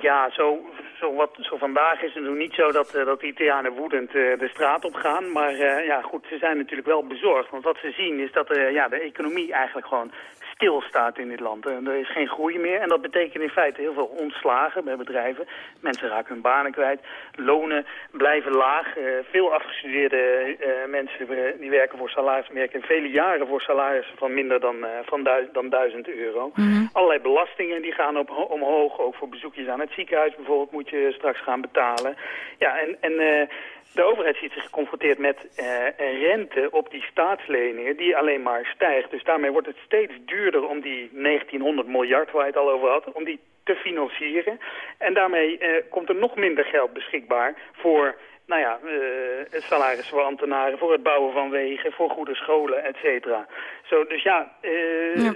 Ja, zo, zo, wat, zo vandaag is het nog niet zo dat, eh, dat de Italianen woedend eh, de straat op gaan. Maar eh, ja, goed, ze zijn natuurlijk wel bezorgd. Want wat ze zien is dat ja, de economie eigenlijk gewoon stilstaat in dit land. En er is geen groei meer. En dat betekent in feite heel veel ontslagen bij bedrijven. Mensen raken hun banen kwijt. Lonen blijven laag. Eh, veel afgestudeerde eh, mensen die werken voor salaris, werken vele jaren voor salarissen van minder dan, eh, van duizend, dan 1000 euro. Allerlei belastingen die gaan op, omhoog. Ook voor bezoekjes aan het ziekenhuis bijvoorbeeld moet je straks gaan betalen. Ja, en, en de overheid ziet zich geconfronteerd met eh, een rente op die staatsleningen die alleen maar stijgt. Dus daarmee wordt het steeds duurder om die 1900 miljard waar je het al over had, om die te financieren. En daarmee eh, komt er nog minder geld beschikbaar voor nou ja, eh salarissen voor ambtenaren, voor het bouwen van wegen, voor goede scholen, et cetera. Zo, dus ja,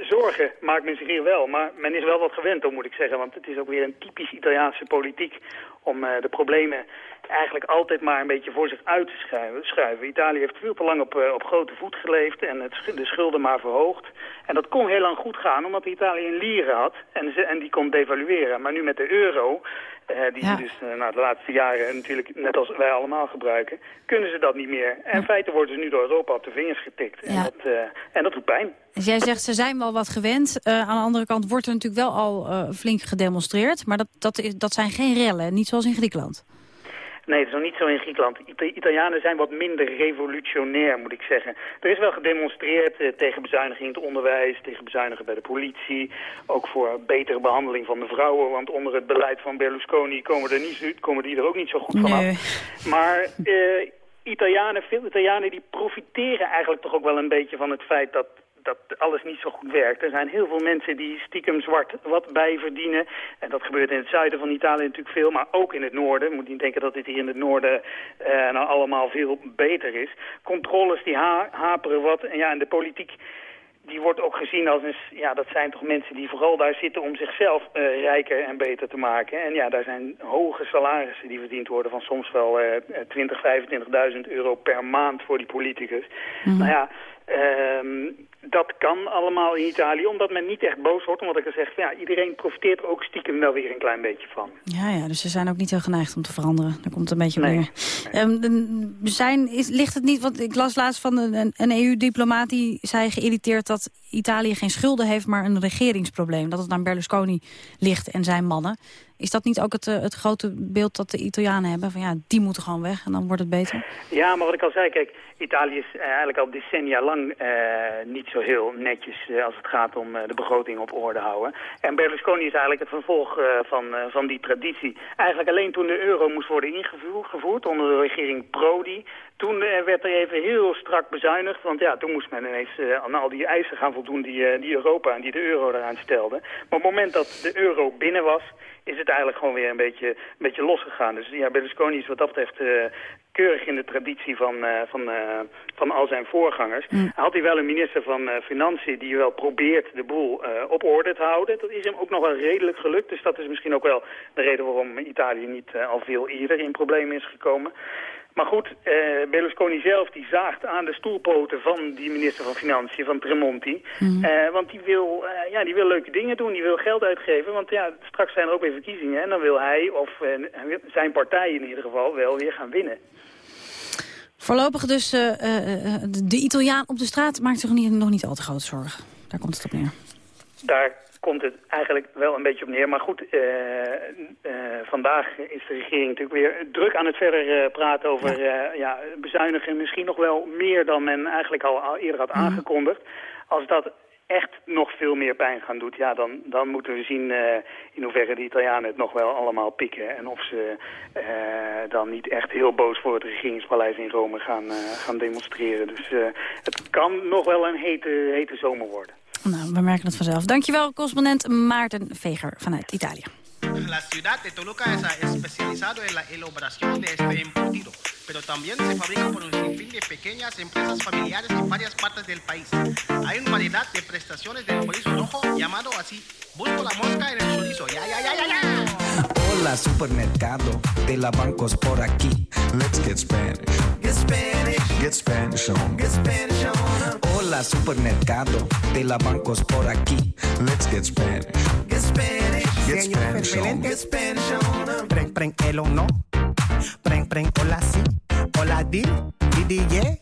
zorgen maakt men zich hier wel. Maar men is wel wat gewend, om moet ik zeggen. Want het is ook weer een typisch Italiaanse politiek om de problemen eigenlijk altijd maar een beetje voor zich uit te schuiven. schuiven. Italië heeft veel te lang op, eh, op grote voet geleefd en het, de schulden maar verhoogd. En dat kon heel lang goed gaan, omdat Italië een lieren had en, ze, en die kon devalueren. Maar nu met de euro, eh, die ze dus eh, nou, de laatste jaren natuurlijk net als wij allemaal gebruiken, kunnen ze dat niet meer. En in feite worden ze nu door Europa op de vingers getikt. En, Ja. dat, en dat doet pijn. Dus jij zegt, ze zijn wel wat gewend. Aan de andere kant wordt er natuurlijk wel al flink gedemonstreerd. Maar dat, dat, is, dat zijn geen rellen, niet zoals in Griekenland. Nee, het is nog niet zo in Griekenland. Ita- Italianen zijn wat minder revolutionair, moet ik zeggen. Er is wel gedemonstreerd eh, tegen bezuiniging in het onderwijs, tegen bezuinigen bij de politie. Ook voor betere behandeling van de vrouwen, want onder het beleid van Berlusconi komen, er niet, zo- komen die er ook niet zo goed van af. Maar eh, Italianen, veel Italianen die profiteren eigenlijk toch ook wel een beetje van het feit dat dat alles niet zo goed werkt. Er zijn heel veel mensen die stiekem zwart wat bijverdienen. En dat gebeurt in het zuiden van Italië natuurlijk veel, maar ook in het noorden. Je moet niet denken dat dit hier in het noorden eh, nou allemaal veel beter is. Controles die ha haperen wat. En ja, en de politiek die wordt ook gezien als een... Ja, dat zijn toch mensen die vooral daar zitten om zichzelf eh, rijker en beter te maken. En ja, daar zijn hoge salarissen die verdiend worden van soms wel eh 20, 25.000 euro per maand voor die politicus. Nou ja, ehm, dat kan allemaal in Italië, omdat men niet echt boos wordt. Omdat ik er zeg, ja, iedereen profiteert er ook stiekem wel weer een klein beetje van. Ja, ja, dus ze zijn ook niet heel geneigd om te veranderen. Daar komt het een beetje neer. Ehm, de- zijn, is, ligt het niet, want ik las laatst van een, een- een EU-diplomaat... die zei geïrriteerd dat Italië geen schulden heeft, maar een regeringsprobleem. Dat het aan Berlusconi ligt en zijn mannen. Is dat niet ook het, eh, het grote beeld dat de Italianen hebben? Van ja, die moeten gewoon weg en dan wordt het beter. Ja, maar wat ik al zei, kijk, Italië is eh, eigenlijk al decennia lang eh, niet zo heel netjes eh, als het gaat om de begroting op orde houden. En Berlusconi is eigenlijk het vervolg van, van die traditie. Eigenlijk alleen toen de euro moest worden ingevoerd onder de regering Prodi, toen eh, werd er even heel strak bezuinigd, want ja, toen moest men ineens eh, aan al die eisen gaan voldoen die, eh, die Europa en die de euro eraan stelde. Maar op het moment dat de euro binnen was, is het eigenlijk gewoon weer een beetje, een beetje losgegaan. Dus ja, Berlusconi is wat dat betreft keurig in de traditie van, van, van al zijn voorgangers. Had hij wel een minister van Financiën die wel probeert de boel op orde te houden. Dat is hem ook nog wel redelijk gelukt. Dus dat is misschien ook wel de reden waarom Italië niet al veel eerder in problemen is gekomen. Maar goed, eh, Berlusconi zelf die zaagt aan de stoelpoten van die minister van Financiën, van Tremonti. Eh, want die wil, eh, ja, die wil leuke dingen doen, die wil geld uitgeven. Want ja, straks zijn er ook weer verkiezingen en dan wil hij, of eh, zijn partij in ieder geval, wel weer gaan winnen. Voorlopig dus de, Italiaan op de straat maakt zich niet, nog niet al te grote zorgen. Daar komt het op neer. Daar komt het eigenlijk wel een beetje op neer. Maar goed, eh, eh, vandaag is de regering natuurlijk weer druk aan het verder eh, praten over ja. ja, bezuinigen. Misschien nog wel meer dan men eigenlijk al, al eerder had aangekondigd. Als dat echt nog veel meer pijn gaan doet, ja, dan, dan moeten we zien in hoeverre de Italianen het nog wel allemaal pikken. En of ze dan niet echt heel boos voor het regeringspaleis in Rome gaan, gaan demonstreren. Dus het kan nog wel een hete, hete zomer worden. Nou, we merken het vanzelf. Dankjewel, correspondent Maarten Veger vanuit Italië. La ciudad de Toluca es especializado en la elaboración de este embutido, pero también se fabrica por un sinfín de pequeñas empresas familiares en varias partes del país. Hay una variedad de prestaciones del chorizo rojo llamado así. Busco la mosca en el chorizo. Ya, ya, ya, ya, ya. Hola supermercado de la bancos por aquí. Let's get Spanish. Get Spanish. Get Spanish on. Get Spanish on. Hola supermercado de la bancos por aquí. Let's get Spanish. Get Spanish. Get Spanish on. Get Spanish on. Preng, preng, elo, no. Preng, preng, hola, si. Hola, di. Di, di, yeah.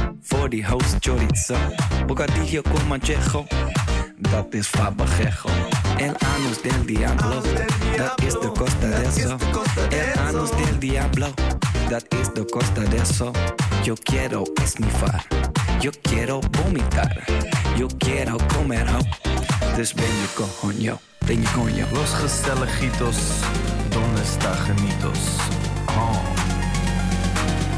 Voor die host chorizo. Bocadillo con manchejo. Dat is fabajejo. El anus del diablo. Dat is de costa de eso. El anus del diablo. Dat is de costa de eso. Yo quiero esnifar. Yo quiero vomitar. Yo quiero comer ho. Dus ben je coño. Ben je coño. Los gezelligitos, donde está genitos? Oh.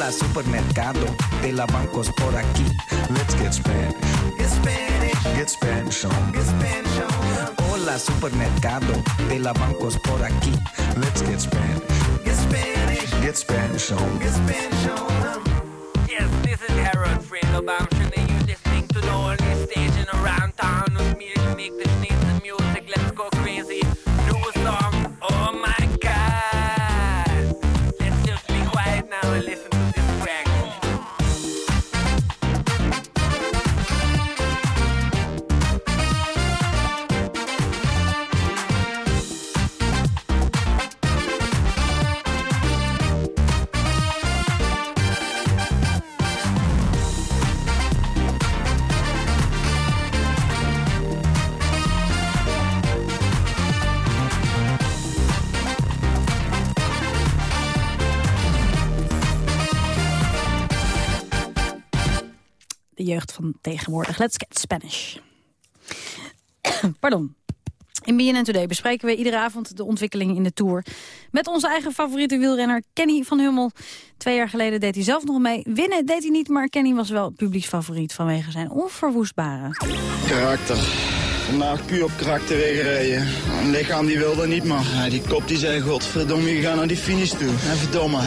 Hola supermercado de la bancos por aquí. Let's get Spanish. Get Spanish. Get Spanish on. Get Spanish. Hola supermercado de la bancos por aquí. Let's get Spanish. Get Spanish. Get Spanish. Get Spanish. Yes, this is Harold Fredo de jeugd van tegenwoordig. Let's get Spanish. <coughs> Pardon. In BNN Today bespreken we iedere avond de ontwikkelingen in de Tour. Met onze eigen favoriete wielrenner Kenny van Hummel. Twee jaar geleden deed hij zelf nog mee. Winnen deed hij niet, maar Kenny was wel publieksfavoriet... vanwege zijn onverwoestbare. Karakter. Vandaag puur op karakter gereden. Een lichaam die wilde niet, maar die kop die zei... Godverdomme, je gaat naar die finish toe. En verdomme.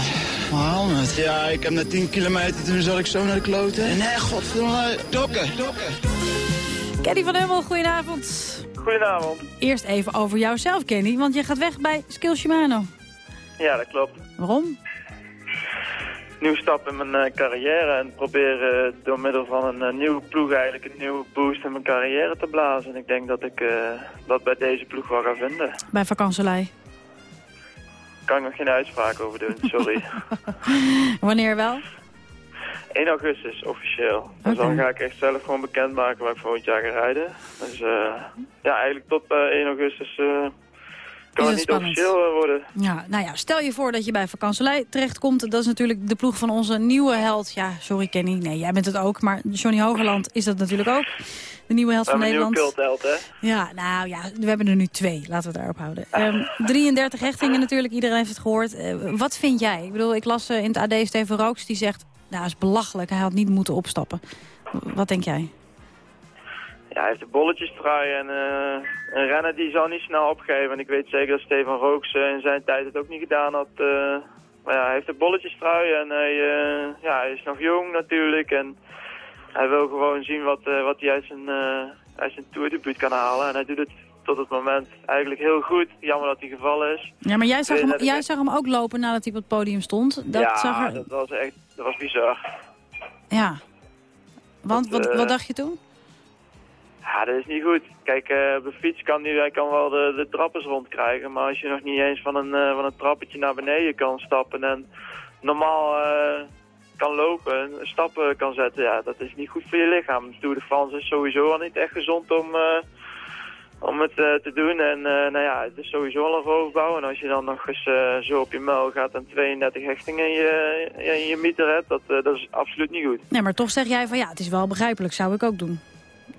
Waar haal je het? Ja, ik heb na 10 kilometer, toen zat ik zo naar de kloten. En nee, godverdomme, dokken. Kenny van Hummel, goedenavond. Goedenavond. Eerst even over jouzelf, Kenny, want je gaat weg bij Skill Shimano. Ja, dat klopt. Waarom? Nieuw stap in mijn eh, carrière en probeer eh, door middel van een eh, nieuwe ploeg eigenlijk een nieuwe boost in mijn carrière te blazen. En ik denk dat ik eh, dat bij deze ploeg wel ga vinden. Bij vakantselei. Kan ik nog geen uitspraak over doen, sorry. <laughs> Wanneer wel? 1 augustus officieel. Dus dan ga ik echt zelf gewoon bekendmaken waar ik volgend jaar ga rijden. Dus eh, ja, eigenlijk tot eh, 1 augustus eh, kan Is het niet spannend? officieel eh, worden. Ja, nou ja, stel je voor dat je bij vakantselei terechtkomt. Dat is natuurlijk de ploeg van onze nieuwe held. Ja, sorry Kenny, nee, jij bent het ook. Maar Johnny Hogerland is dat natuurlijk ook. De nieuwe held van hebben een nieuwe Nederland. hè? Ja, nou ja, we hebben er nu twee. Laten we het daarop houden. Ehm, <laughs> 33 hechtingen natuurlijk, iedereen heeft het gehoord. Eh, wat vind jij? Ik bedoel, ik las eh, in het AD Steven Rooks, die zegt... Nou, dat is belachelijk, hij had niet moeten opstappen. Wat denk jij? Ja, hij heeft de bolletjes trui en eh, een renner die zal niet snel opgeven. En ik weet zeker dat Stefan Rooks eh, in zijn tijd het ook niet gedaan had. eh. maar ja, hij heeft de bolletjes trui en hij, ja, hij is nog jong natuurlijk. En hij wil gewoon zien wat, wat hij uit zijn, uit zijn toerdebuut kan halen. En hij doet het tot het moment eigenlijk heel goed. Jammer dat hij gevallen is. Ja, maar jij zag, hem, 32 jij zag hem ook lopen nadat hij op het podium stond. Dat ja, zag er... dat was echt dat was bizar. Ja. Want, Dat, wat, wat dacht je toen? Ja, dat is niet goed. Kijk, eh, op de fiets kan hij, hij kan wel de, de trappers rondkrijgen, maar als je nog niet eens van een, eh, van een trappetje naar beneden kan stappen en normaal eh, kan lopen, stappen kan zetten, ja, dat is niet goed voor je lichaam. De de France is sowieso al niet echt gezond om, om het te doen. En nou ja, het is sowieso al een roofbouw. En als je dan nog eens zo op je muil gaat en 32 hechtingen in je, in je mieter hebt, dat, dat is absoluut niet goed. Nee, maar toch zeg jij van ja, het is wel begrijpelijk, zou ik ook doen.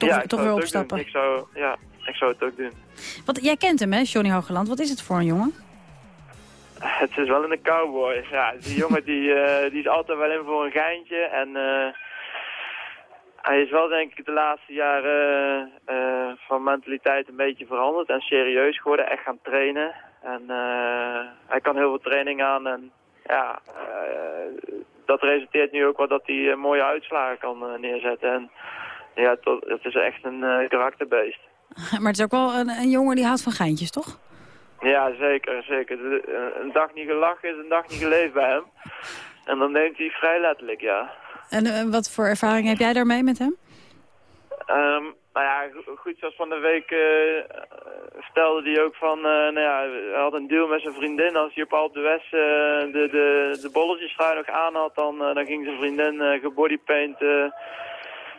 Toch, ja, toch weer opstappen. Ik zou, ja, ik zou het ook doen. Want jij kent hem, hè, Johnny Hogeland. Wat is het voor een jongen? Het is wel een cowboy. Ja, die <laughs> jongen die, eh, die is altijd wel in voor een geintje. En eh, hij is wel denk ik de laatste jaren eh, van mentaliteit een beetje veranderd. En serieus geworden, echt gaan trainen. En hij kan heel veel training aan. En ja, dat resulteert nu ook wel dat hij mooie uitslagen kan neerzetten. En ja, tot, het is echt een eh, karakterbeest. <laughs> Maar het is ook wel een, een jongen die houdt van geintjes, toch? Ja, zeker, zeker. De- Een dag niet gelachen is een dag niet geleefd bij hem. En dan neemt hij vrij letterlijk, ja. En eh, wat voor ervaring heb jij daarmee met hem? Ehm, nou ja, go- goed, zoals van de week eh, eh, vertelde hij ook van, eh, nou ja, hij had een deal met zijn vriendin. Als hij op Alpe d'Huez eh, de, de, de bolletjes nog aan had, dan, eh, dan ging zijn vriendin eh gebodypaint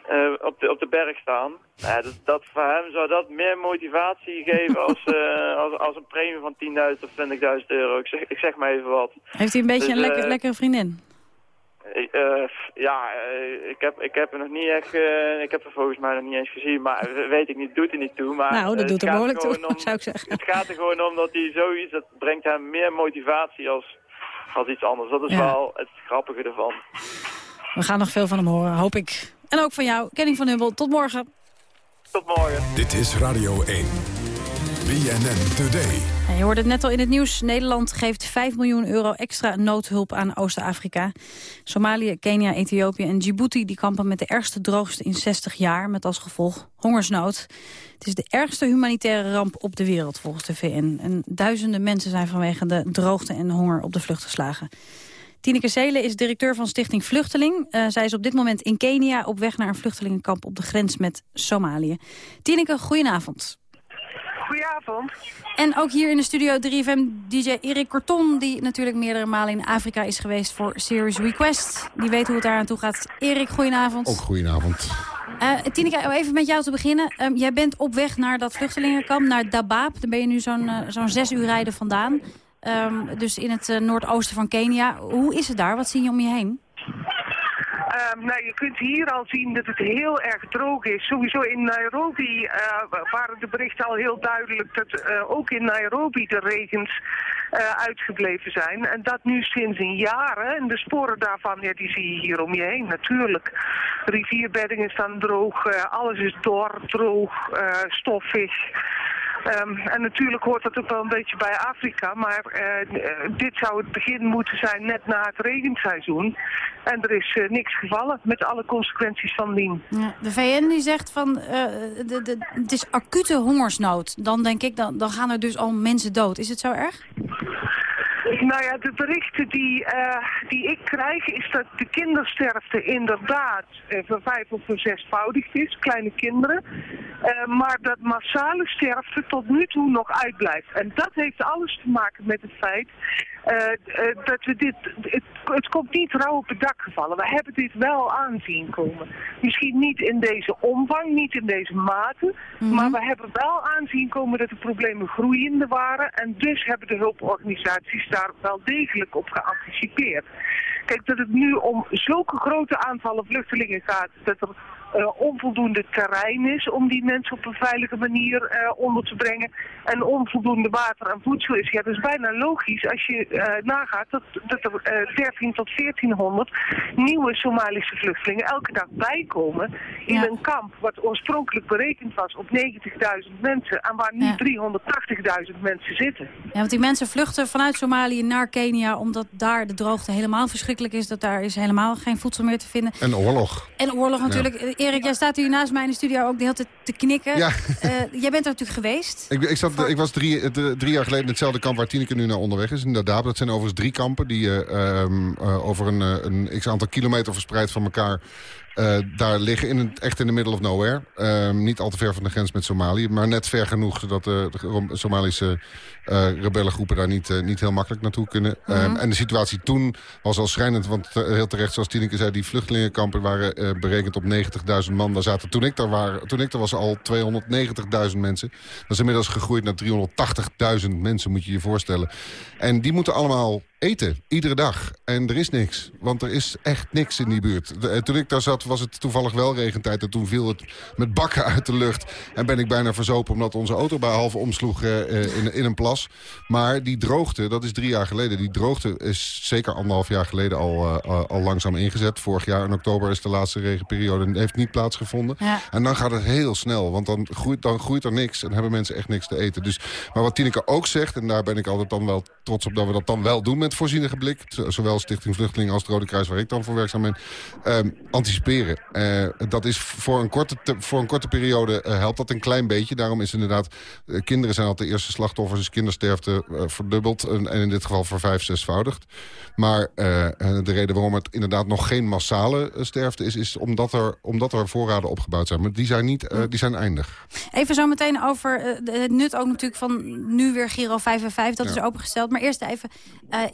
eh, op, de, op de berg staan. Nou ja, dat, dat voor hem zou dat meer motivatie geven als, <laughs> eh, als, als een premie van 10.000 of 20.000 euro. Ik zeg, ik zeg maar even wat. Heeft hij een beetje Dus, een lekker, eh, lekkere vriendin? ja, ik, heb, ik heb er nog niet echt, eh, ik heb er volgens mij nog niet eens gezien, maar weet ik niet, doet er niet toe. Maar, nou, dat doet er gaat behoorlijk toe, om- <laughs> zou ik zeggen. Het gaat er gewoon om dat hij zoiets, dat brengt hem meer motivatie als, als iets anders. Dat is Ja. wel het grappige ervan. We gaan nog veel van hem horen, hoop ik. En ook van jou, Kenny van Hubbel. Tot morgen. Tot morgen. Dit is Radio 1. BNN Today. Ja, je hoorde het net al in het nieuws. Nederland geeft 5 miljoen euro extra noodhulp aan Oost-Afrika. Somalië, Kenia, Ethiopië en Djibouti die kampen met de ergste droogte in 60 jaar... met als gevolg hongersnood. Het is de ergste humanitaire ramp op de wereld volgens de VN. En duizenden mensen zijn vanwege de droogte en honger op de vlucht geslagen. Tineke Seelen is directeur van Stichting Vluchteling. Eh, zij is op dit moment in Kenia op weg naar een vluchtelingenkamp op de grens met Somalië. Tineke, goedenavond. Goedenavond. En ook hier in de studio 3FM DJ Erik Corton... die natuurlijk meerdere malen in Afrika is geweest voor Serious Request. Die weet hoe het daar aan toe gaat. Erik, goedenavond. Ook goedenavond. Eh Tineke, even met jou te beginnen. Ehm, jij bent op weg naar dat vluchtelingenkamp, naar Dabaab. Daar ben je nu zo'n eh, zo'n zes uur rijden vandaan. Ehm, dus in het eh, noordoosten van Kenia. Hoe is het daar? Wat zie je om je heen? ehm, nou, je kunt hier al zien dat het heel erg droog is. Sowieso in Nairobi eh, waren de berichten al heel duidelijk dat eh, ook in Nairobi de regens uitgebleven zijn. En dat nu sinds een jaren. En de sporen daarvan, ja, die zie je hier om je heen natuurlijk. Rivierbeddingen staan droog, alles is dor, droog, stoffig. Ehm, en natuurlijk hoort dat ook wel een beetje bij Afrika, maar eh, eh, dit zou het begin moeten zijn net na het regenseizoen. En er is eh, niks gevallen, met alle consequenties van dien. Ja, de VN die zegt van eh, de, de, het is acute hongersnood. Dan denk ik, dan, dan gaan er dus al mensen dood. Is het zo erg? Nou ja, de berichten die, die ik krijg is dat de kindersterfte inderdaad uh, vervijf of verzesvoudigd is, kleine kinderen. Eh, maar dat massale sterfte tot nu toe nog uitblijft. En dat heeft alles te maken met het feit eh, eh, dat we dit, het, het komt niet rauw op het dak gevallen. We hebben dit wel aanzien komen. Misschien niet in deze omvang, niet in deze mate, maar we hebben wel aanzien komen dat de problemen groeiende waren. En dus hebben de hulporganisaties daar wel degelijk op geanticipeerd. Kijk, dat het nu om zulke grote aantallen vluchtelingen gaat, dat er eh, onvoldoende terrein is om die mensen op een veilige manier eh, onder te brengen en onvoldoende water en voedsel is. Ja, dat is bijna logisch als je eh, nagaat dat, dat er eh 13 tot 1400 nieuwe Somalische vluchtelingen elke dag bijkomen in een kamp wat oorspronkelijk berekend was op 90.000 mensen en waar nu 380.000 mensen zitten. Ja, want die mensen vluchten vanuit Somalië naar Kenia... omdat daar de droogte helemaal verschrikkelijk is. Dat daar is helemaal geen voedsel meer te vinden. En oorlog. En oorlog natuurlijk. Erik, jij staat hier naast mij in de studio ook de hele tijd te knikken. Ja. Eh, jij bent er natuurlijk geweest. Ik, ik, zat, ik was drie, eh, drie jaar geleden in hetzelfde kamp waar Tineke nu naar onderweg is. Inderdaad, dat zijn overigens drie kampen die eh, over een, een x-aantal kilometer verspreid van elkaar... eh, daar liggen, in het, echt in de middle of nowhere. Ehm, niet al te ver van de grens met Somalië, maar net ver genoeg... zodat de Rom- Somalische eh, rebellengroepen daar niet, eh, niet heel makkelijk naartoe kunnen. Ehm, Mhm. en de situatie toen was al schrijnend, want heel terecht, zoals Tineke zei... die vluchtelingenkampen waren berekend op 90.000 man. Daar zaten, toen ik daar, waren, toen ik daar was al 290.000 mensen. Dat is inmiddels gegroeid naar 380.000 mensen, moet je je voorstellen. En die moeten allemaal eten, iedere dag. En er is niks, want er is echt niks in die buurt. De- eh, toen ik daar zat, was het toevallig wel regentijd... en toen viel het met bakken uit de lucht. En ben ik bijna verzopen omdat onze auto bij half omsloeg eh, eh, in, in een plas. Maar die droogte, dat is drie jaar geleden. Die droogte is zeker anderhalf jaar geleden al, al langzaam ingezet. Vorig jaar in oktober is de laatste regenperiode heeft niet plaatsgevonden. Ja. En dan gaat het heel snel, want dan groeit, dan groeit er niks... en hebben mensen echt niks te eten. Dus, maar wat Tineke ook zegt, en daar ben ik altijd dan wel trots op... dat we dat dan wel doen met voorzienige blik. Zowel Stichting Vluchtelingen als het Rode Kruis, waar ik dan voor werkzaam ben. Ehm, anticiperen. Eh, dat is voor een korte, te- voor een korte periode eh, helpt dat een klein beetje. Daarom is inderdaad, eh, kinderen zijn altijd de eerste slachtoffers... dus kindersterfte verdubbeld en, en in dit geval voor vijf, zesvoudigd. Maar de reden waarom het inderdaad nog geen massale sterfte is... is omdat er, omdat er voorraden opgebouwd zijn. Maar die zijn, niet, die zijn eindig. Even zo meteen over het nut ook natuurlijk van nu weer Giro 5 en 5. Dat Ja. is opengesteld. Maar eerst even,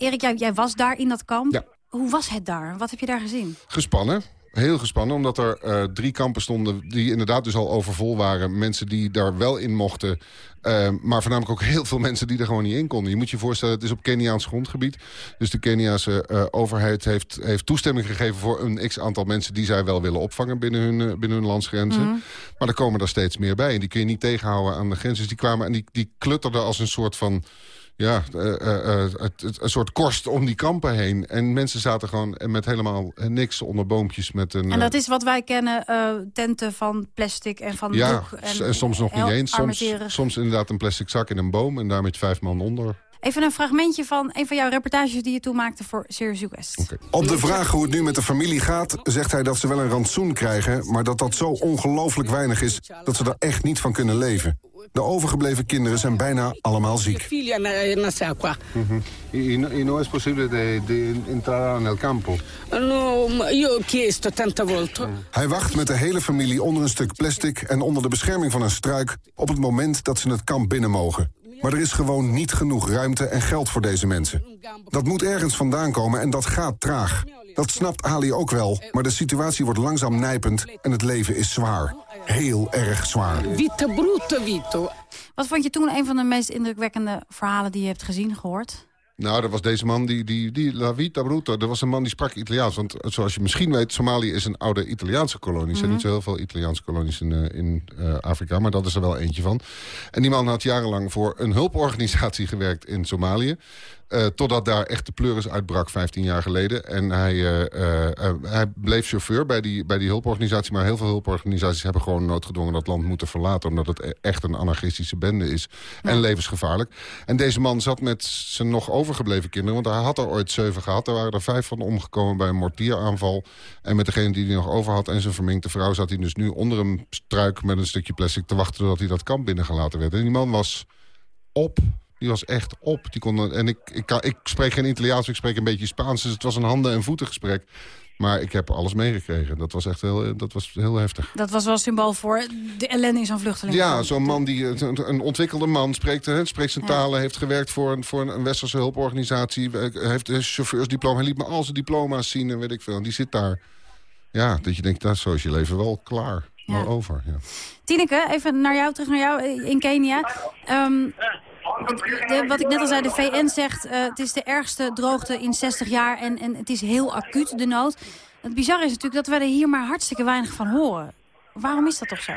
Erik, jij, jij was daar in dat kamp. Ja. Hoe was het daar? Wat heb je daar gezien? Gespannen. Heel gespannen, omdat er eh, drie kampen stonden die inderdaad dus al overvol waren. Mensen die daar wel in mochten. eh, maar voornamelijk ook heel veel mensen die er gewoon niet in konden. Je moet je voorstellen, het is op Keniaans grondgebied. Dus de Keniaanse eh, overheid heeft, heeft toestemming gegeven... voor een x-aantal mensen die zij wel willen opvangen binnen hun, binnen hun landsgrenzen. Mhm. Maar er komen er steeds meer bij. En die kun je niet tegenhouden aan de grens. Dus die kwamen en die, die klutterden als een soort van ja, eh, eh, eh, een soort korst om die kampen heen. En mensen zaten gewoon met helemaal niks onder boompjes met een... En dat is wat wij kennen, eh, tenten van plastic en van ja, doek. En, en soms nog niet eens. Soms, soms inderdaad een plastic zak in een boom en daar met vijf man onder. Even een fragmentje van een van jouw reportages die je toen maakte voor Serious Request. Op de vraag hoe het nu met de familie gaat, zegt hij dat ze wel een rantsoen krijgen... maar dat dat zo ongelooflijk weinig is dat ze er echt niet van kunnen leven. De overgebleven kinderen zijn bijna allemaal ziek. Y, no, y no es posible de, de entrar en el campo. No, io ho chiesto tante volte. Hij wacht met de hele familie onder een stuk plastic... en onder de bescherming van een struik op het moment dat ze het kamp binnen mogen. Maar er is gewoon niet genoeg ruimte en geld voor deze mensen. Dat moet ergens vandaan komen en dat gaat traag. Dat snapt Ali ook wel, maar de situatie wordt langzaam nijpend... en het leven is zwaar. Heel erg zwaar. Vita brutta, Vito. Wat vond je toen een van de meest indrukwekkende verhalen die je hebt gezien, gehoord? Nou, dat was deze man, die, die, die La Vita Bruto. Dat was een man die sprak Italiaans. Want zoals je misschien weet, Somalië is een oude Italiaanse kolonie. Er zijn niet zo heel veel Italiaanse kolonies in, eh, in eh, Afrika. Maar dat is er wel eentje van. En die man had jarenlang voor een hulporganisatie <laughs> gewerkt in Somalië. Eh, totdat daar echt de pleuris uitbrak 15 jaar geleden. En hij, eh, eh, hij bleef chauffeur bij die, bij die hulporganisatie. Maar heel veel hulporganisaties hebben gewoon noodgedwongen dat land moeten verlaten. Omdat het e- echt een anarchistische bende is. En levensgevaarlijk. En deze man zat met zijn nog overgebleven kinderen. Want hij had er ooit zeven gehad. Er waren er vijf van omgekomen bij een mortieraanval. En met degene die hij nog over had en zijn verminkte vrouw... zat hij dus nu onder een struik met een stukje plastic te wachten... totdat hij dat kamp binnengelaten werd. En die man was op. Die was echt op. Die kon, en ik, ik, kan, ik spreek geen Italiaans, ik spreek een beetje Spaans. Dus het was een handen- en voetengesprek. Maar ik heb alles meegekregen. Dat was echt heel, dat was heel heftig. Dat was wel symbool voor de ellende in zo'n vluchteling. Ja, zo'n man, die, een, een ontwikkelde man, spreekt, hè, spreekt zijn talen... heeft gewerkt voor een, voor een westerse hulporganisatie... eh, heeft een chauffeursdiploma, hij liet me al zijn diploma's zien en weet ik veel. En die zit daar. Ja, dat je denkt, daar zo is je leven wel klaar. Wel over, ja. Tineke, even naar jou, terug naar jou eh, in Kenia. Ehm, wat ik net al zei, de VN zegt eh, het is de ergste droogte in 60 jaar en, en het is heel acuut, de nood. Het bizarre is natuurlijk dat we er hier maar hartstikke weinig van horen. Waarom is dat toch zo?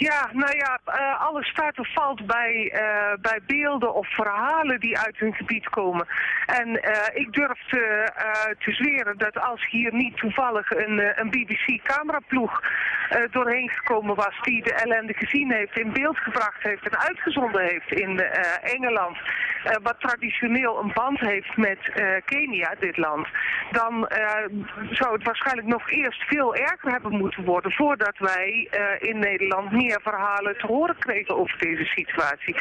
Ja, nou ja, eh, alles staat of valt bij, eh, bij beelden of verhalen die uit hun gebied komen. En eh, ik durf te, te zweren dat als hier niet toevallig een, een BBC-cameraploeg doorheen gekomen was die de ellende gezien heeft, in beeld gebracht heeft en uitgezonden heeft in Engeland, wat traditioneel een band heeft met Kenia, dit land, dan zou het waarschijnlijk nog eerst veel erger hebben moeten worden voordat wij in Nederland meer verhalen te horen kregen over deze situatie.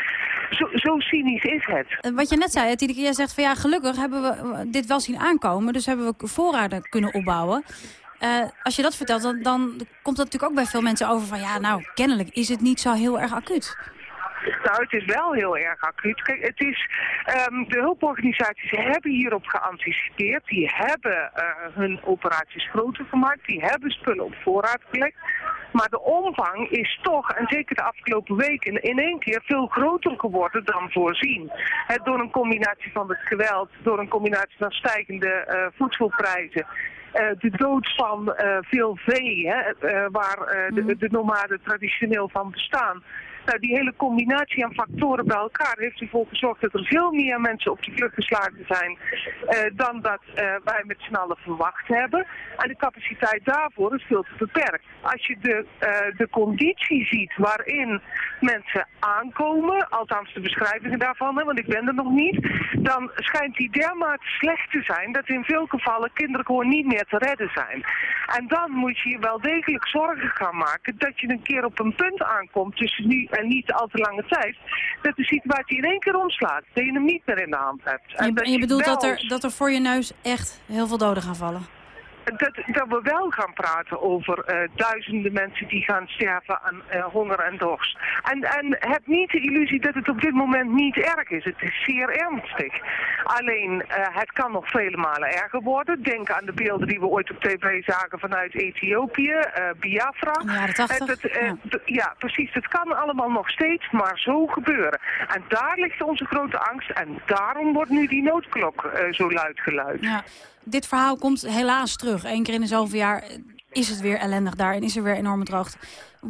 Zo, zo cynisch is het. Wat je net zei, Tineke, jij zegt van ja, gelukkig hebben we dit wel zien aankomen. Dus hebben we voorraden kunnen opbouwen. Eh, als je dat vertelt, dan, dan komt dat natuurlijk ook bij veel mensen over van... ja, nou, kennelijk is het niet zo heel erg acuut. Nou, het is wel heel erg acuut. Kijk, het is, ehm, de hulporganisaties hebben hierop geanticipeerd. Die hebben eh, hun operaties groter gemaakt. Die hebben spullen op voorraad gelegd. Maar de omvang is toch, en zeker de afgelopen weken, in één keer veel groter geworden dan voorzien. Door een combinatie van het geweld, door een combinatie van stijgende eh, voedselprijzen. eh, de dood van eh, veel vee, hè, waar de, de nomaden traditioneel van bestaan. Nou, die hele combinatie aan factoren bij elkaar heeft ervoor gezorgd dat er veel meer mensen op de vlucht geslagen zijn eh, dan dat eh, wij met z'n allen verwacht hebben. En de capaciteit daarvoor is veel te beperkt. Als je de, eh, de conditie ziet waarin mensen aankomen, althans de beschrijvingen daarvan, hè, want ik ben er nog niet, dan schijnt die dermate slecht te zijn dat in veel gevallen kinderen gewoon niet meer te redden zijn. En dan moet je je wel degelijk zorgen gaan maken dat je een keer op een punt aankomt tussen nu en niet al te lange tijd, dat de situatie in één keer omslaat, dat je hem niet meer in de hand hebt. En je, en je bedoelt dat er, dat er voor je neus echt heel veel doden gaan vallen? Dat, dat we wel gaan praten over eh, duizenden mensen die gaan sterven aan eh, honger en dorst. En, en heb niet de illusie dat het op dit moment niet erg is. Het is zeer ernstig. Alleen, eh, het kan nog vele malen erger worden. Denk aan de beelden die we ooit op tv zagen vanuit Ethiopië, Biafra. Ja, de 80. Dat, eh, d- ja, precies. Het kan allemaal nog steeds maar zo gebeuren. En daar ligt onze grote angst. En daarom wordt nu die noodklok zo luid geluid. Ja, dit verhaal komt helaas terug. Eén keer in de zoveel jaar is het weer ellendig daar en is er weer enorme droogte.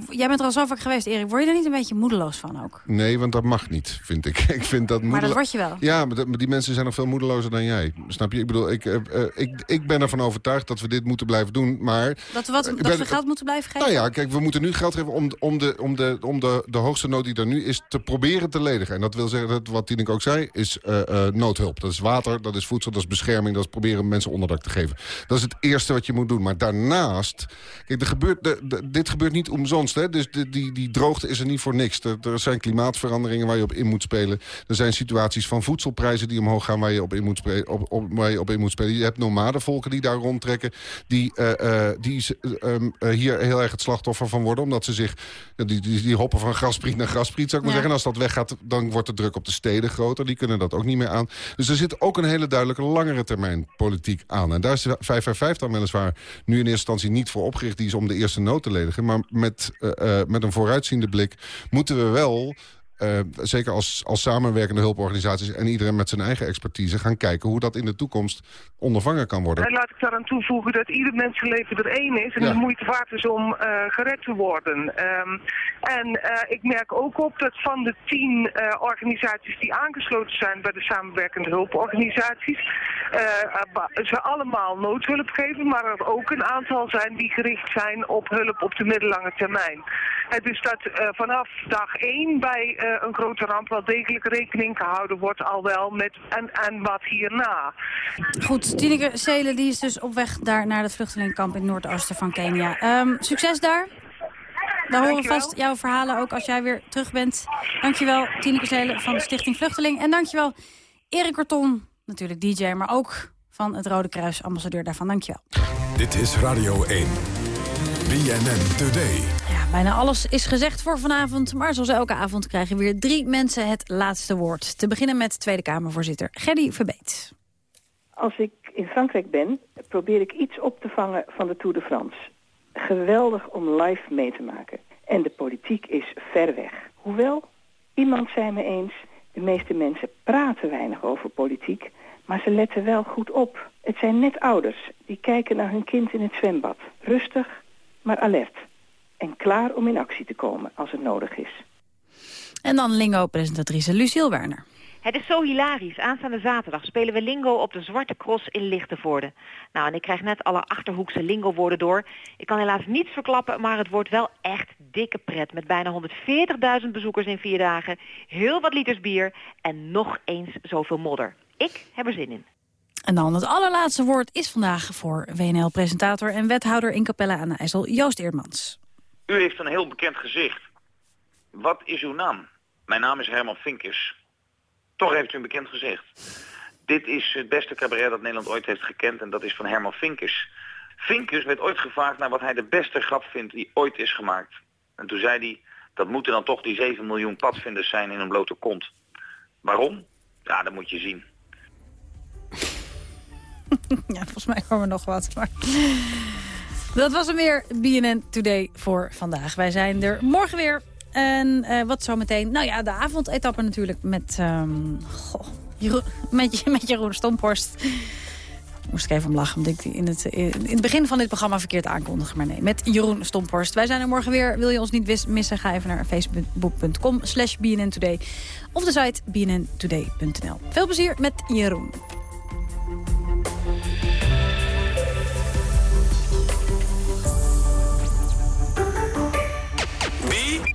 Jij bent er al zo vaak geweest, Erik. Word je er niet een beetje moedeloos van ook? Nee, want dat mag niet, vind ik. <laughs> ik vind dat Maar dat word je wel. Ja, maar, dat- maar die mensen zijn nog veel moedelozer dan jij. Snap je? Ik bedoel, ik, eh, eh, ik, ik ben ervan overtuigd dat we dit moeten blijven doen, maar... Dat we, wat, dat ben- we geld moeten blijven geven? Nou ja, kijk, we moeten nu geld geven om, om, de, om, de, om de, de hoogste nood die er nu is te proberen te ledigen. En dat wil zeggen, dat, wat Tineke ook zei, is eh, noodhulp. Dat is water, dat is voedsel, dat is bescherming, dat is proberen mensen onderdak te geven. Dat is het eerste wat je moet doen. Maar daarnaast, kijk, er gebeurt, de, de- dit gebeurt niet Hè? Dus de, die, die droogte is er niet voor niks. Er, er zijn klimaatveranderingen waar je op in moet spelen. Er zijn situaties van voedselprijzen die omhoog gaan waar je op in moet, spelen, op, op, waar je op in moet spelen. Je hebt nomadenvolken die daar rondtrekken, die, eh, eh, die eh, ehm, eh, hier heel erg het slachtoffer van worden. Omdat ze zich, die, die, die hoppen van graspriet naar graspriet, zou ik maar Ja. zeggen. En als dat weggaat, dan wordt de druk op de steden groter. Die kunnen dat ook niet meer aan. Dus er zit ook een hele duidelijke langere termijn politiek aan. En daar is de 555 dan weliswaar nu in eerste instantie niet voor opgericht. Die is om de eerste nood te ledigen. Maar met, met een vooruitziende blik moeten we wel eh, zeker als, als samenwerkende hulporganisaties... en iedereen met zijn eigen expertise gaan kijken... hoe dat in de toekomst ondervangen kan worden. En laat ik daaraan toevoegen dat ieder mensenleven er één is en Ja. de moeite waard is om eh, gered te worden. Ehm, en eh, ik merk ook op dat van de tien organisaties die aangesloten zijn bij de samenwerkende hulporganisaties, ze allemaal noodhulp geven, maar er ook een aantal zijn die gericht zijn op hulp op de middellange termijn. Het is dat vanaf dag één bij een grote ramp wel degelijk rekening gehouden wordt al wel met en, en wat hierna. Goed, Tineke Seelen die is dus op weg daar naar het vluchtelingenkamp in het noordoosten van Kenia. Ehm, succes daar. Daar horen we Dankjewel. vast jouw verhalen ook als jij weer terug bent. Dankjewel Tineke Seelen van de Stichting Vluchteling. En dankjewel Erik Korton, natuurlijk DJ, maar ook van het Rode Kruis, ambassadeur daarvan. Dankjewel. Dit is Radio 1. BNN Today. Bijna alles is gezegd voor vanavond, maar zoals elke avond krijgen weer drie mensen het laatste woord. Te beginnen met Tweede Kamervoorzitter Gerdy Verbeet. Als ik in Frankrijk ben, probeer ik iets op te vangen van de Tour de France. Geweldig om live mee te maken. En de politiek is ver weg. Hoewel, iemand zei me eens, de meeste mensen praten weinig over politiek, maar ze letten wel goed op. Het zijn net ouders die kijken naar hun kind in het zwembad. Rustig, maar alert. En klaar om in actie te komen als het nodig is. En dan Lingo-presentatrice Lucille Werner. Het is zo hilarisch. Aanstaande zaterdag spelen we lingo op de Zwarte Cross in Lichtenvoorde. Nou, en ik krijg net alle Achterhoekse lingo-woorden door. Ik kan helaas niets verklappen, maar het wordt wel echt dikke pret. Met bijna 140.000 bezoekers in vier dagen, heel wat liters bier en nog eens zoveel modder. Ik heb er zin in. En dan het allerlaatste woord is vandaag voor WNL-presentator en wethouder in Capella aan de IJssel, Joost Eerdmans. U heeft een heel bekend gezicht. Wat is uw naam? Mijn naam is Herman Vinkers. Toch heeft u een bekend gezicht. Dit is het beste cabaret dat Nederland ooit heeft gekend en dat is van Herman Vinkers. Vinkers werd ooit gevraagd naar wat hij de beste grap vindt die ooit is gemaakt. En toen zei hij, dat moeten dan toch die 7 miljoen padvinders zijn in een blote kont. Waarom? Ja, dat moet je zien. <laughs> ja, volgens mij horen we nog wat. Maar... Dat was hem weer, BNN Today voor vandaag. Wij zijn er morgen weer. En eh, wat zometeen? Nou ja, de avondetappe natuurlijk met, ehm, goh, Jeroen, <laughs> met, met Jeroen Stomphorst. Moest ik even om lachen, omdat ik in het, in het begin van dit programma verkeerd aankondig. Maar nee, met Jeroen Stomphorst. Wij zijn er morgen weer. Wil je ons niet missen, ga even naar facebook.com slash BNN Today. Of de site bnntoday.nl. Veel plezier met Jeroen.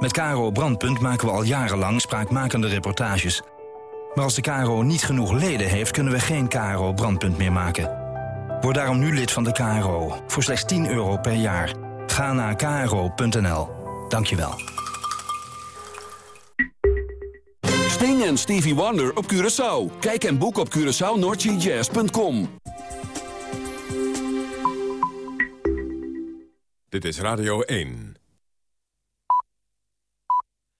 Met Caro Brandpunt maken we al jarenlang spraakmakende reportages. Maar als de KRO niet genoeg leden heeft, kunnen we geen KRO Brandpunt meer maken. Word daarom nu lid van de KRO, voor slechts 10 euro per jaar. Ga naar kro.nl. Dankjewel. Sting en Stevie Wonder op Curaçao. Kijk en boek op CuraçaoNoordseaJazz.com. Dit is Radio 1.